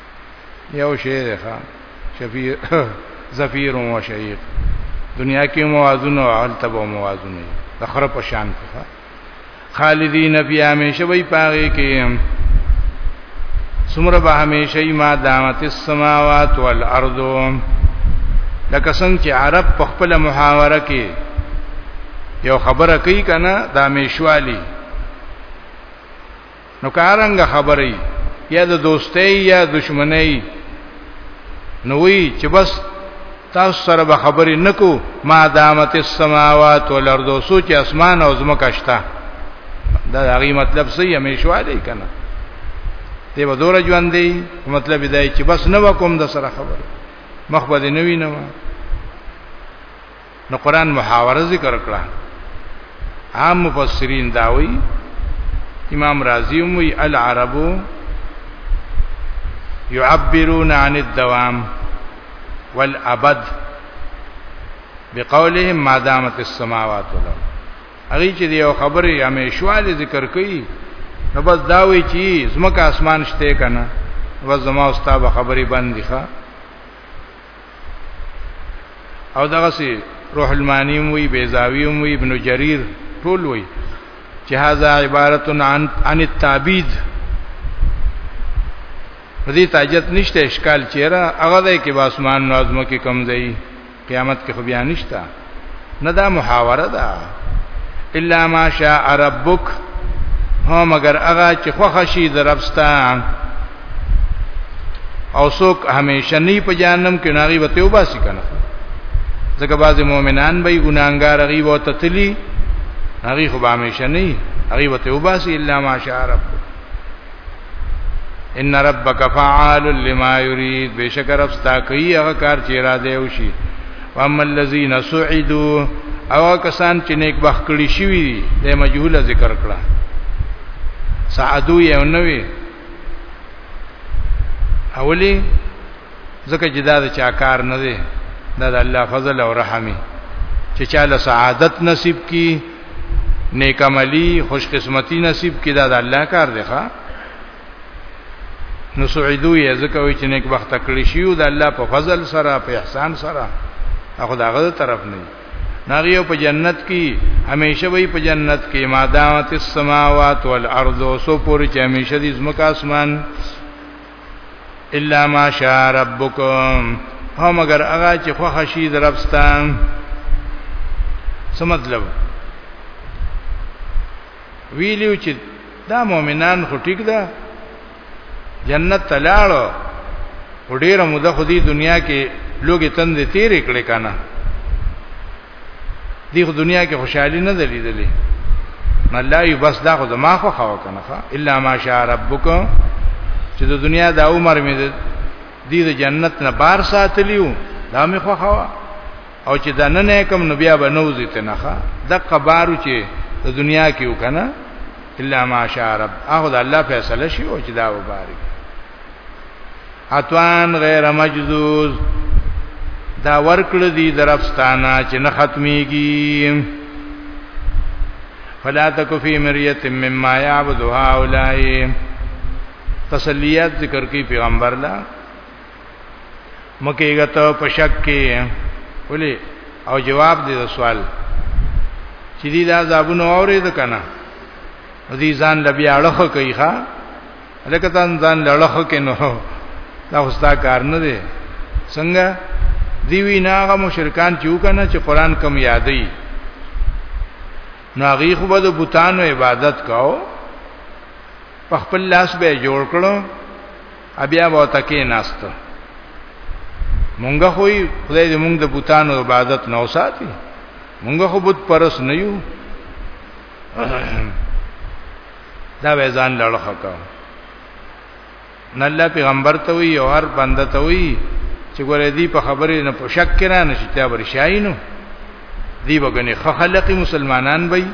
یو شی ده ښا شفیع زفیر و شهیق دنیا کې موازون او حالت به موازون دي د خره په شان ښا خالدین فی همیشه وی پاره کې سمره به همیشه ما دامت السماوات والارض لکه څنګه چې عرب په خپل محاوره کې یو خبره کوي کنه د همیشوالی نو کارنګ خبرې یا د دوستۍ یا دشمنۍ نو وی چې بس تاسو سره به خبرې نکو ما دامت السماوات والارض سوچ اسمان او زمکه شته دا هغه مطلب سي همیشوا دی کنه دی به دور ژوند دی مطلب دی چې بس نه وکوم د سره خبرې مخ به نه وینم نو قران محاوره ذکر کړه عام مفسرین داوی امام رازی وی العرب يعبرون عن الدوام والابد بقولهم ما دامت السماوات والارض هغه چې یو خبره همیشواله ذکر کوي نو بس داوی چې زمکه اسمان شته کنه و زما استاد خبري بند دي ښا او دغه سي روح المانی وی بیزاوی وی ابن جریر ټول وی چې هاذا عبارت عن عن التعبید دې تاجت نشته اشکال چیرې هغه ځای کې باسمان نو ازمو کې کم ځای قیامت کې خو بیا نشته نه دا محاوره ده الا ما شاء ربک هو مگر هغه چې خوښ شي د ربستا او څوک همیشه نه په جهنم کې ناغي وته وباسي کنه ځکه بعض مؤمنان به ګناګار غي وو تتلی هغه خو به همیشه نه هغه وته وباسي الا ما شاء ربک ان ربک فعال لما یرید بشک رب ستا کوي هغه کار چې را دی وشي واما الذين سعدوا او کسان چې نیک بخ کړي شوی دي د مجهوله ذکر کړه سعدو یو نوې اولی ځکه چې دا د چا کار نه دی دا د الله فضل او رحمي چې چاله سعادت نصیب کی نیک عملی خوش قسمتی نصیب کی دا د الله کار دی ښا نو سعیدو یې ځکه وی چې نیک بخت کړی شی او د الله په فضل سره په احسان سره هغه دغه طرف نه ناغیو په جنت کې همیشه وی په جنت کې مادامت السماوات والارض سو پوری چې همیشه دې زمکه اسمان الا ما شاء ربکم او مگر هغه چې خو خشي دربستان څه مطلب ویلیو چې دا مؤمنان خو ټیک ده جنت تلاړو وړي رمضان خو دې دنیا کې لوګي تند تیرې کړې کانا دی خو دنیا کې خوشحالي نه دلیدلې الله یو بس دا خو زما خو خو کنه الا ماشاء ربک چې د دنیا د عمر مې د دې د جنت نه بار ساتلیو دا مې خو خو او چې دا نه نه کوم نو بیا به نوځي ته نه ښه د قبارو چې د دنیا کې وکنه الا ماشاء رب هغه د الله فیصله شي او چې دا وبارک عطوان غیر مجذوز دا ورکړه دی درفستانا چې نه ختميږي فلا تک فی مریت مما یعبد هؤلاء تسلیات ذکر کی پیغمبر لا مکیګه ته په شک کې ولي او جواب دی سوال چې دی دا زابونه اورید کنه دې ځان لبیا اړه کوي ښا لکه تان ځان لړخ کې نو دا خوستا کار نه دی څنګه دی وی ناغه مشرکان چې وکنه چې قران کم یادې ناغي خو به د بوتانو عبادت کاو په خپل لاس به جوړ کړو بیا به تکې ناستو مونږه خو خدای دې مونږ د بوتانو عبادت نو ساتي مونږه خو بت پرس نه یو دا به ځان لړ حقا نه الله پیغمبر ته وی او هر بنده ته وی چې ګورې دی په خبرې نه په شک کې را نشي ته ورشاینو دی وګنې خلق مسلمانان وي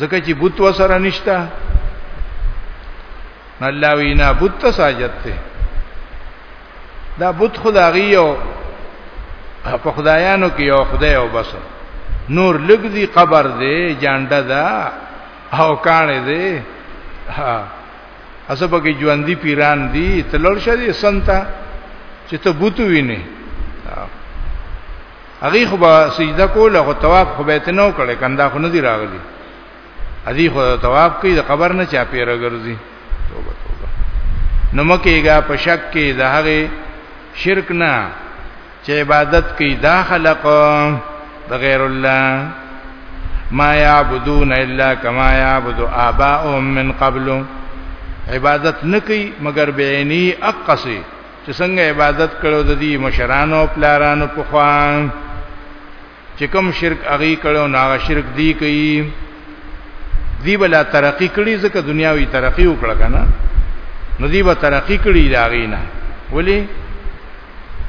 ځکه چې بت وسره نشتا الله وینا بت ساجت ته دا بت خدایي یو په خدایانو کې یو خدای او بس نور لګ دی قبر دی جانډه دا او کان دی ها اسب کې ژوند دی پیران دی تلل شه دي سنتا چې ته بوتو ویني هغه خو به سجده کوله خو طواف خو به ته نو کړي کنده خو نه دی راغلی ادي خو تواب کوي د قبر نه چا پیره ګرځي توبه توبه نو مکیګه په شک کې د هغه شرک نه چې عبادت کوي دا خلق د غیر الله ما یعبدون الا کما یعبد آباؤهم من قبل عبادت نکي مگر بعینی اقصی چې څنګه عبادت کړو د دې مشرانو پلارانو په خوان چې کوم شرک هغه کړو نه هغه شرک دی کوي دی بلا ترقی کړي ځکه دنیاوی ترقی وکړه کنه نو دی به ترقی کړي دا غینا ولی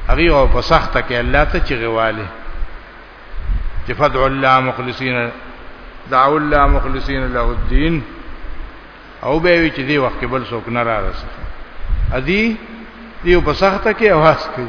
هغه او په سخته کې الله ته چې غواله چې فدع الله مخلصین دع الله مخلصین له الدين او به وی چې دی وخت کې بل څوک نه را رسي ادي دیو په سخته کې आवाज کوي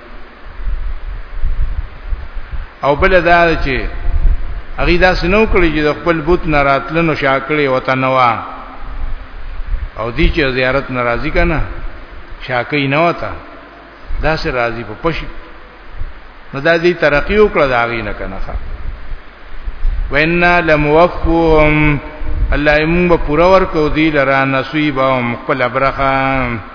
او بل دا چې هغه دا سنو کړی چې د خپل بوت نه راتلنو شاکړي وته نوا او دی چې زیارت ناراضی کنه شاکې نه وته دا سه راضی په پښ نو دا دې ترقی وکړه دا غي نه کنه ښا وینا لموفوهم الله موږ به پورا ورکو دی لرا نصیبهم خپل برخه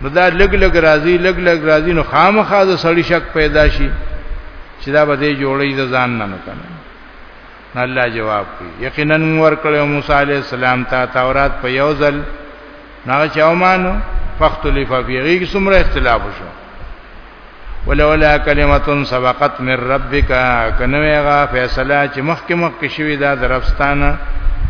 نو دا لګ لګ راځي لګ لګ راځي نو خامخا د سړی شک پیدا شي چې دا به دې جوړې د ځان نه نه کنه الله جواب کوي یقینا ورکړو موسی علی السلام ته تورات په یو ځل نه چاومانو فختلف فیغی څومره اختلاف شو ولولا کلمتون سبقت من ربک کنویغه فیصله چې مخکې مخکې شوی دا درفستانه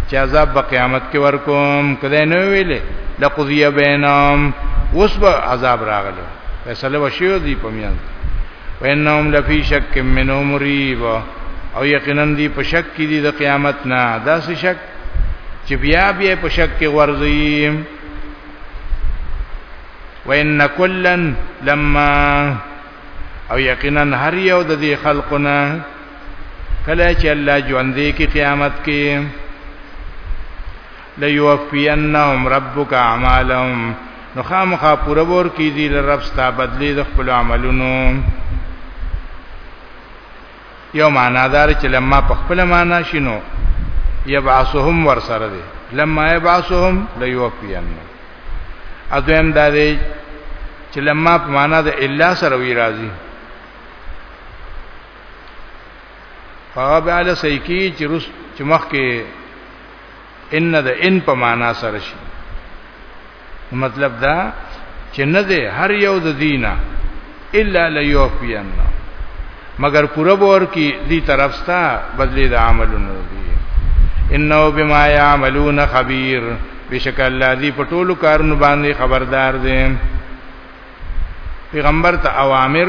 چې عذاب په قیامت کې ورکوم کله نو ویلې لقضی بینهم اوس به عذاب راغلی فیصله وشیو دی په میان وینهم لفی شک منه مریب او یقینا دی په شک کې دی د قیامت نه دا څه شک چې بیا بیا په شک کې ورځي وان کلا لما او یقینا هر یو د دې خلقنا کله چې الله ژوند دی کې قیامت کې ليوفينهم ربك اعمالهم نو خامخا پوره ور کی دي رب ستا بدلی د خپل عملونو یو معنا دار چې لما په خپل معنا شینو یبعثهم ور سره دی لما یبعثهم لیوفین اذن دا دی چې لما په معنا د الا سره وی راځي هغه به له سېکی چې روس چې مخ کې ان د ان په معنا سره شي مطلب دا چې نه دی هر یو د دینه الا لیوفین مگر پوره بور کی دی طرف ستا بدلی د عملونو دی انه بما یعملون خبیر بشک الله دی په ټولو کارونو باندې خبردار دی پیغمبر ته اوامر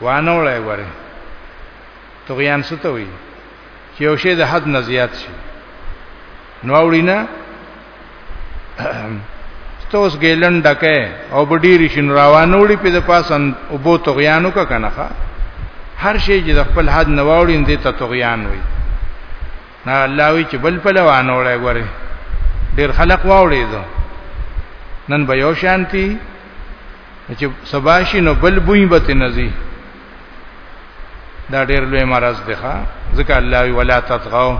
وانه وړای وره تغیان ستوي چې یو شی د حد نه زیات شي نو وړینا توس ګیلن ډکه او بډیری شین روانه وړي په د پاسن او بو تغیانو کا کنه هر شی چې د خپل حد نه وړین دي ته تغیان وي نه الله وی چې بل په لوانه وړای وره ډیر خلق واوړي نن به یو شانتی چې سباشي نو بل بوی به تنزي دا ډېر لوی مرز دی ښا ځکه الله وی ولا تطغوا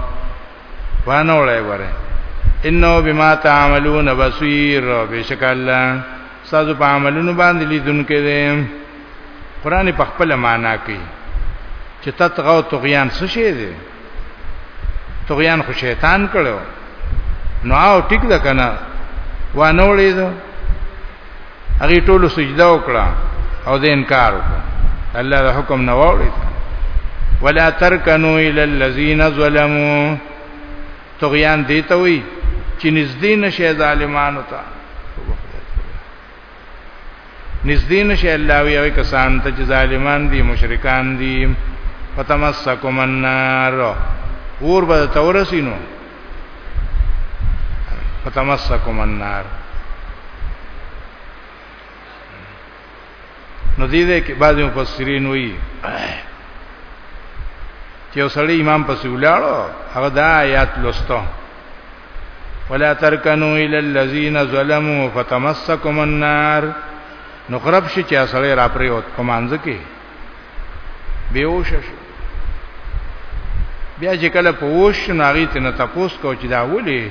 وانه وړای وره انه بما تعملون بصير بشک الله سازو په عملونو باندې لیدونکې دی قران په خپل معنا کوي چې تطغوا طغيان څه شي دی طغیان خو شیطان کړو نو او ټیک ده کنه وانه وړي دو هغه ټول سجده وکړه او د انکار وکړه الله د حکم نه وړي ولا ترکنو الى الذين ظلموا طغیان دیته وي چې نږدې نشه ظالمانو ته نږدې نشي الله وی هغه کسان ته چې ظالمان دي مشرکان دي فتمسکم النار اور به تورسینو فتمسکم النار نو دې دې کې بعضي مفسرین وایي چې وسړی امام پسې ولاړو هغه دا آیات لوستو ولا ترکنو الى الذين ظلموا فتمسكم النار نو خراب شي چې سړی را پریوت په مانځ کې بیوش شو بیا چې کله په وش ناغی ته نه تپوس کو چې دا ولي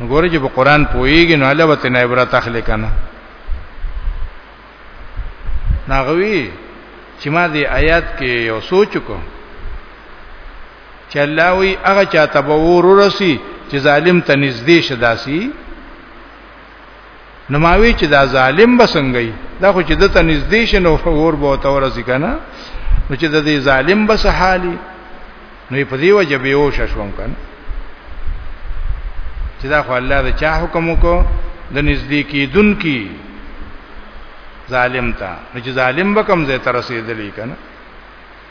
ګوره چې په قران پويږي نو الله وته نه عبرت اخلي کنه ناغوي چې ما دې آیات کې یو سوچ کو چې الله وی هغه چاته به ورورسي چې ظالم ته نږدې شداسي نماوي چې دا ظالم بسنګي دا خو چې د ته نږدې شنو ور به ته ورسي کنه نو چې د دې ظالم بس حالي نو په دې وجه به او ششوم کنه چې دا خو الله د چا حکم وکړو د نږدې کیدون کی ظالم تا نو چې ظالم به کم زه تر رسیدلی کنه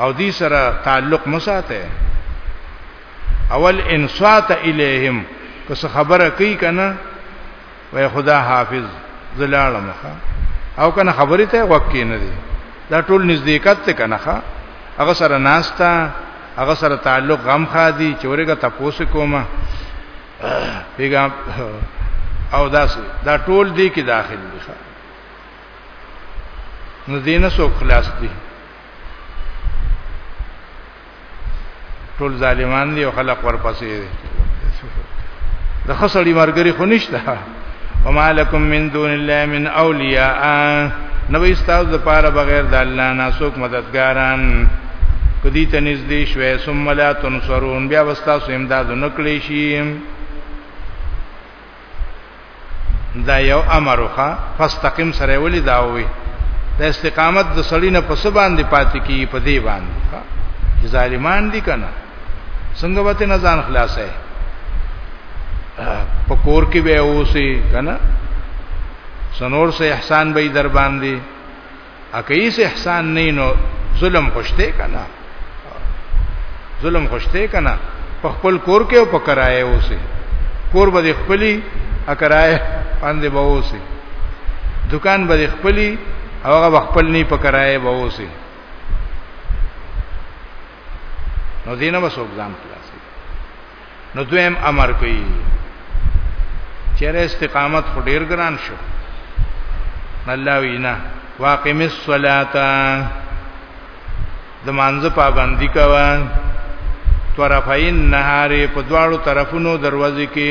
او دې سره تعلق مساته اول انصات الیهم که څه خبره کوي کنه وای خدا حافظ زلالم او کنه خبرې ته وکې نه دي دا ټول نزدېکت ته کنه هغه سره ناستا هغه سره تعلق غم خادي چورګه تاسو کومه پیغام او داس دا ټول دی کې داخل دي نو دینه سو خلاص دي ټول ظالمان دي او خلق ورپسې دي د خسړی مرګري خو نشته وما لكم من دون الله من اولیاء نو استاد د پاره بغیر د الله نه څوک مددګاران کدی ته نږدې شوي ثم لا تنصرون بیا وستا سو امداد نکړي شي دا یو امر وکا فاستقم سره ولي دا وي د استقامت د سړی نه پس باندې پاتې کی په دې باندې چې ظالمان دي کنه څنګه وته نه ځان خلاصه په کور کې به اوسې کنه سنور سه احسان به در باندې اکه یې احسان نه نو ظلم خوشته کنا ظلم خوشته کنا په خپل کور کې او په کرایه اوسه کور به خپلی اکرایه باندې به اوسه دکان به خپلی هغه خپل نه په کرایه به اوسه نو دینه وسوب ځان خلاص نو دویم امر کوي چیرې استقامت خو ډیر ګران شو الله وینا واقم الصلاه د مانزه پابندی کوا طرفین نهار په دواړو طرفونو دروازې کې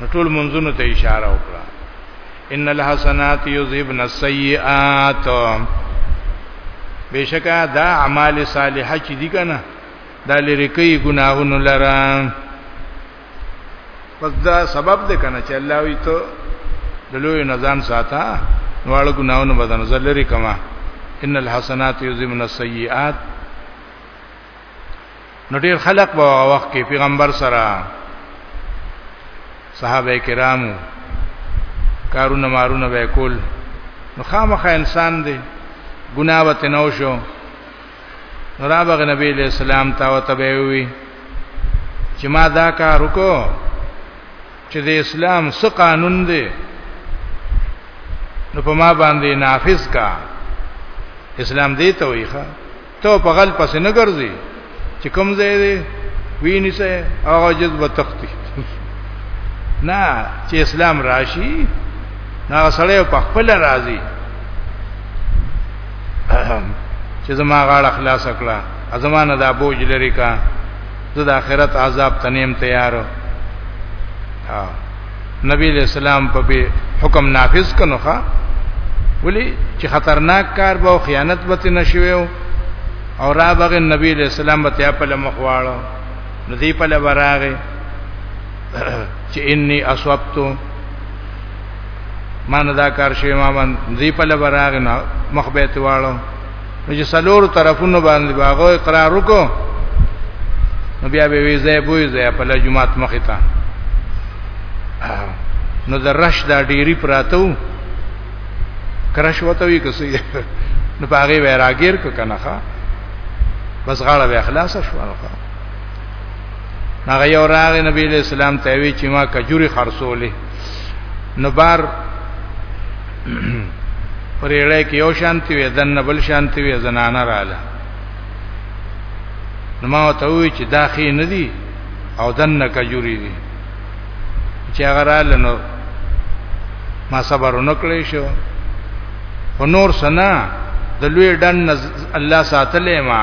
نو ټول منځونو ته اشاره وکړه ان الحسنات یذهبن السیئات بشکا دا اعمال صالحه چې دي کنه دا لری کوي ګناهونو لره پس دا سبب ده کنه چې الله وی ته د لوی نظام ساته نواړه ګناهونو بدن نظر لري کما ان الحسنات یذهبن السیئات نو ډیر خلق په هغه وخت کې پیغمبر سره صحابه کرامو کارونه مارونه به کول نو خامخا انسان دی ګناه وته نو شو نو را بغ نبی له سلام تا او تبوي چې ما دا کار وکړو چې د اسلام څخه قانون دی نو په ما باندې نافذ کا اسلام دی ته ویخه ته په غل پس نه ګرځي چې کوم ځای دی ویني سه هغه جذبه تختی نه چې اسلام راشي نه سړی په خپل راضي چې زما غاړه خلاص کړه ازمانه دا بوج لري کا زه د آخرت عذاب تنیم تیارو ها نبی علیہ السلام په حکم نافذ کنو ښا ولی چې خطرناک کار به خیانت به نشوي او را بغه نبی علیہ السلام به ته په لمخواړو ندی په لبراغه چې انی اسوبتو مان دا کار شوی ما باندې په لبراغه مخ به تواړو نو چې سلور طرفونو باندې باغو اقرار وکړو نو بیا به وی زه بوې زه په لجمات مخې ته نو د رش دا ډيري پراتو کرش وته وی کسي نو پاغه وی راګیر ک کنه ښا بس غاړه به اخلاص شو هغه هغه یو راغی نبی له اسلام ته وی چې ما کجوري خرصولې نو بار پرې لای کې یو شانتی وي دنه بل شانتی وي زنانه رااله نو ما ته وی چې دا خې نه دي او دنه کجوري دي چې هغه رااله نو ما صبر نکړې شو او نور سنا د لوی ډن الله ساتلې ما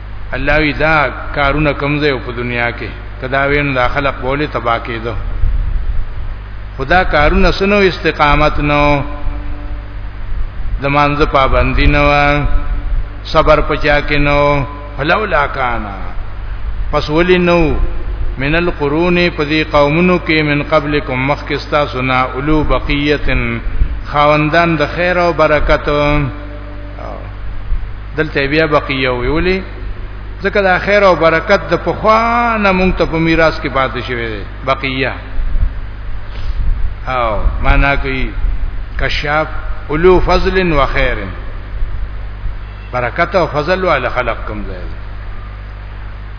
الله وی دا کارونه کوم ځای په دنیا کې کدا وین دا خلق بوله تبا کېدو خدا کارونه سنو استقامت نو د مانځ پابندی نو صبر پچا کې نو فلولا کانا پس ولی نو من القرون پدی قومونو کې من قبلکم مخکستا سنا اولو بقیتن خاوندان د خیر او برکت دلته بیا بقیه ویولې ځکه دا خیر او برکت د پخوا نه مونږ ته په میراث کې پاتې شوی دی بقیه او معنا کوي کشاف اولو فضل و خیر برکت او فضل علی خلق کوم ځای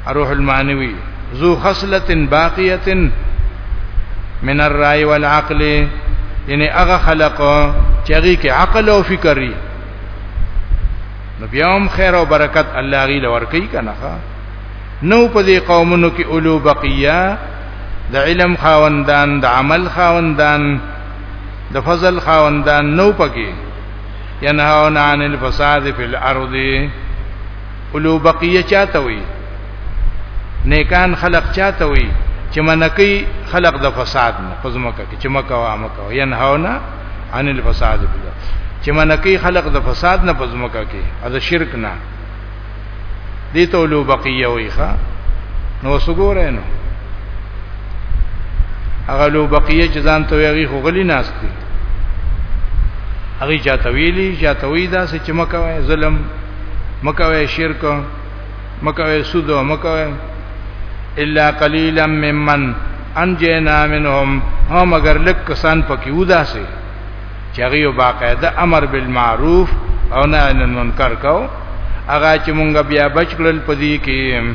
روح المعنوي ذو خصله باقيه من الرای والعقل یعنی هغه خلق چې هغه کې عقل او فکر لري نو بیا هم خیر او برکت الله غي لور کوي کنه نو په دې قومونو کې اولو بقیه د علم خاوندان د عمل خاوندان د فضل خاوندان نو پکې ینهون عن الفساد فی الارض اولو بقیه چاته وي نیکان خلق چاته وي چې منکی خلق د فساد نه پزماکه کې چې مکوا مکوا ينهونا عن الفساد بلا چې منکی خلق د فساد نه پزماکه کې از شرک نه دي ته اولو بقیه وي ښا نو وسګورئ نو هغه لو بقیه چې ځان ته ویږي خو غلی ناست دي هغه چاته ویلی چاته وی دا چې مکه ظلم مکوي شرک مکوي سود مکوي الا قليلا ممن انجينا منهم هم مگر لک کسان پکې وداسي چې هغه باقاعده امر بالمعروف او نهي عن المنکر کو هغه چې مونږ بیا بچ کړل پدې کې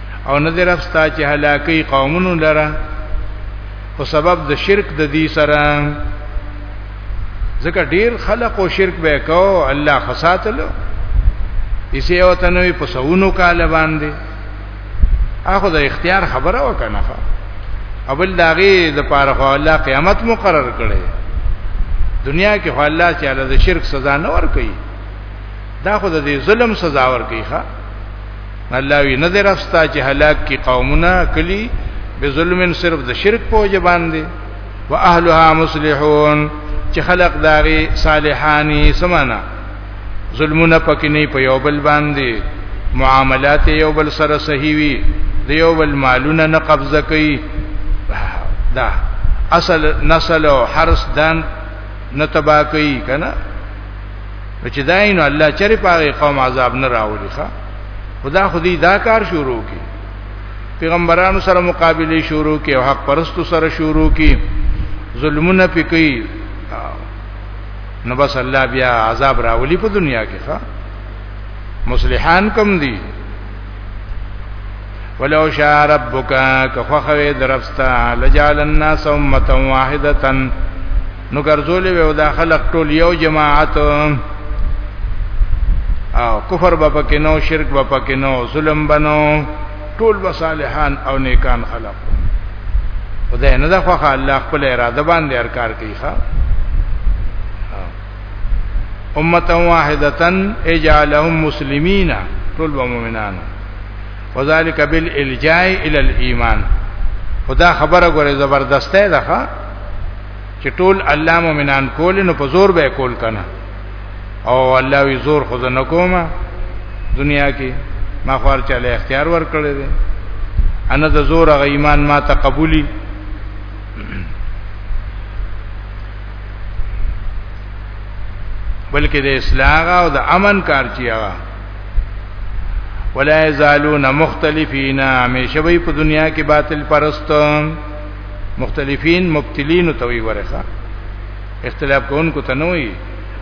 او نه دی رفستا چې هلاکی قومونو لره او سبب د شرک د دې سره ځکه ډیر خلق او شرک به کو الله خساتلو اسی او تنوی په سونو کال باندې اخو د اختیار خبره وکنه ابل داغي د پاره خو الله قیامت مقرر کړي دنیا کې خو الله چې الله د شرک سزا نه ور کوي دا خو د ظلم سزا ور کوي ښا الله وی نظر استا چې هلاک کی قومنا کلی بظلم صرف د شرک په وجه باندې واهلها مصلحون چې خلق داغي صالحانی سمانا ظلمونه پکې نه په یو بل باندې معاملات یو بل سره صحیح وي د یو بل مالونه نه قبضه کوي دا اصل نسل او حرس دان نه تبا کوي کنه نو چې دا نو الله چرې پاره قوم عذاب نه راوړي ښا خدا خو دې دا کار شروع کی پیغمبرانو سره مقابله شروع کی او حق پرستو سره شروع کی ظلمونه پکې نو بس الله بیا عذاب راولي په دنیا کې ښا مصلحان کم دي ولو شاء ربک کفخوی درفستا لجعل الناس امه واحده نو ګرځولې وي او دا خلق ټول یو جماعت او کفر به پکې نو شرک به پکې نو ظلم بنو ټول به صالحان او نیکان خلق خدای نه دا خو الله خپل اراده باندې هر کار کوي ښا امه واحدتن اجعلهم مسلمین ټول به مؤمنان وذالک بالالجاء الى الايمان خدا خبره غره زبردسته ده چې ټول الله مؤمنان کول نو په زور به کول کنه او الله وی زور خو نه کوم دنیا کې ما خور چاله اختیار ور کړی دی انا د زور غ ایمان ما ته قبولی بلکې د اصلاح او د امن کار چیا ولا یزالون مختلفین همیشه وی په دنیا کې باطل پرستم مختلفین مبتلین ته وی ورخه اختلاف کوونکو ته نه وی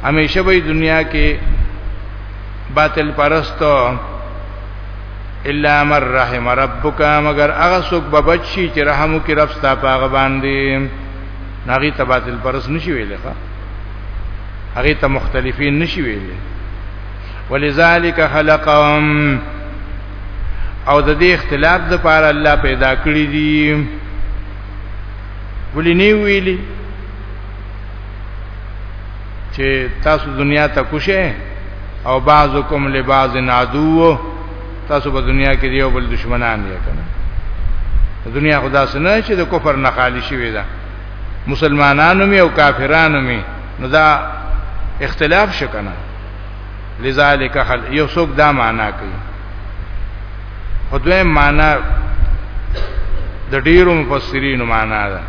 همیشه به دنیا کې باطل پرستو الا مر رحم ربک مگر هغه څوک به بچی چې رحم وکړي رب ستا پاغه باندې ناغي تبادل پرس نشي ویلې ښا هغه ته مختلفین نشي ویلې ولذالک خلقهم او د دې اختلاف د پاره الله پیدا کړی دی ولې نه ویلي چې تاسو دنیا ته کوشه او بعضکم لبعض عدو تاسو په دنیا کې دیو بل دشمنان یې کنه دنیا خدا سره چې د کفر نه خالی شي وي دا مسلمانانو می او کافرانو می نو دا اختلاف شکنه لذالک خل یو څوک دا معنا کوي او دوی معنا د ډیرو مفسرینو معنا ده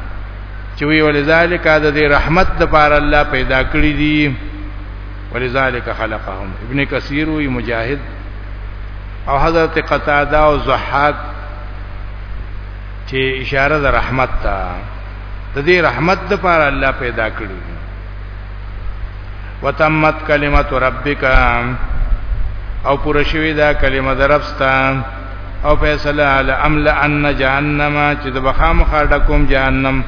چې وی ولذالک د دې رحمت د پار الله پیدا کړی دي ولذالک خلقهم ابن کثیر وی مجاهد او حضرت قتاده او زحاق چې اشاره د رحمت ته د دې رحمت د پار الله پیدا کړی وتمت کلمت ربک او پوره شوی دا کلمه درپستا او فیصله علی امل ان جهنم چې د بخام خړډکم جهنم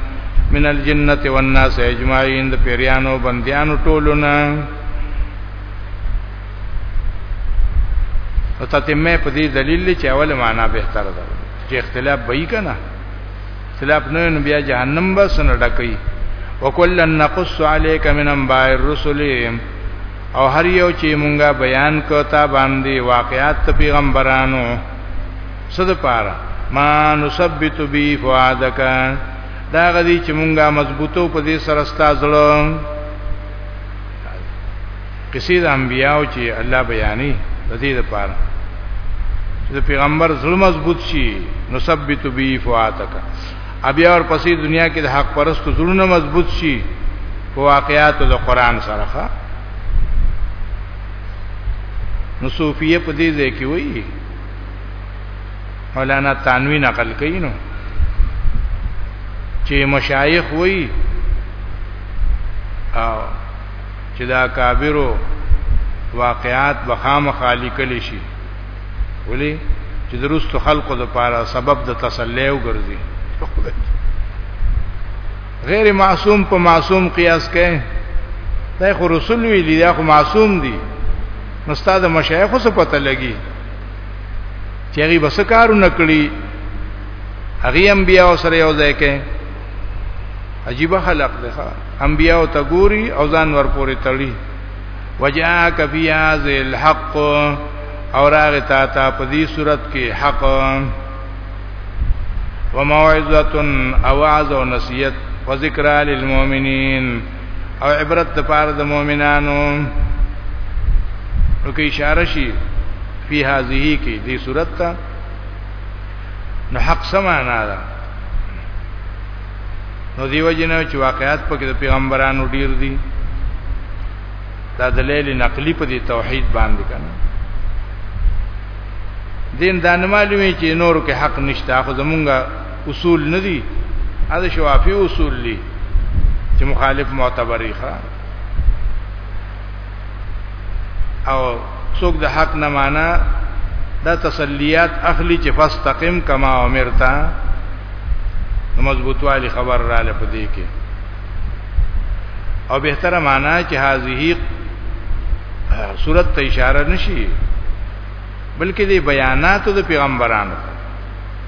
من الجنه والناس اجمعین د پیرانو بندیانو ټولونه او تتمه په دې دلیل چې اوله معنا به تر ده چې اختلاف به یې کنه سلاپ نه نو بیا جهنم به سن ډکې وکلا نقص عليك من انباء الرسل او هر یو چې مونږه بیان کوتا باندې واقعات پیغمبرانو صد پاره ما نثبت بی فؤادک دا غدي چې مونږه مضبوطو په دې سره ستا زړه قصې د انبیانو چې الله بیانې د دې لپاره چې د پیغمبر زړه مضبوط شي نو ثبت به فواتک بیا ور پسې دنیا کې د حق پرستو زړونه مضبوط شي په واقعاتو د قران سره ښه نو صوفیه په دې ځای کې وایي مولانا تانوی نقل کوي نو چې مشایخ وای او چې دا کابیرو واقعات بخام خالی کلی شي ولی چې درست خلقو د پاره سبب د تسلی او ګرځي غیر معصوم په معصوم قیاس کئ دا خو رسول ویلی دا خو معصوم دي نو استاد مشایخ څه پته لګي چې هغه بس کارو نکړي هغه انبیاء سره یو ځای کې عجیب خلق ده انبیاء ته ګوري او ځان ورپورې تړي وجاءک فی هذه الحق اور هغه تا ته په دې صورت کې حق وموعظه او وعظ او نصیحت وذکر للمؤمنین او عبرت د پاره د مؤمنانو نو کې اشاره شي فی هذه کې دې صورت ته نو حق سمانا ده نو دیو جنو چې واقعات پکې د پیغمبرانو ډیر دي دا دلیل نقلی په دې توحید باندې کنه دین دا نه معلومه چې نور کې حق نشته خو زمونږه اصول نه دي دا شوافی اصول دي چې مخالف معتبرې ښه او څوک د حق نه معنا دا تسلیات اخلي چې فاستقم کما امرتا مضبوطوالی خبر را لپدې کې او بهتره معنا چې هذه صورت ته اشاره نشي بلکې د بیاناتو د پیغمبرانو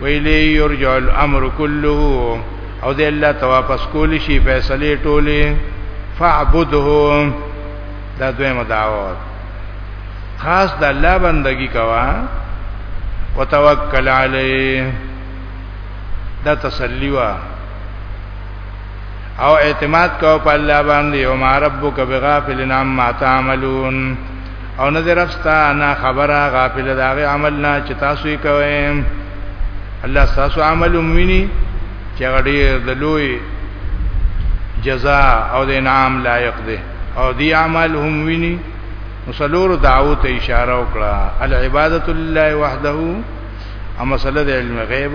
ویلی یرجع الامر كله او دې الله ته واپس کول شي فیصله ټوله فعبده دا دویمه دعوت خاص د الله بندگی کوا وتوکل علیه دا تسلی وا او اعتماد کو په الله باندې او ما ربک بغافل عما تعملون او نه درفستا نه خبره غافل داغه عمل نه چې تاسو یې کوئ الله تاسو عمل ومني چې غډیر د لوی جزاء او د انعام لایق دی او دی عمل هم ویني مسلور دعوو ته اشاره وکړه العبادت لله وحده اما صلی د علم غیب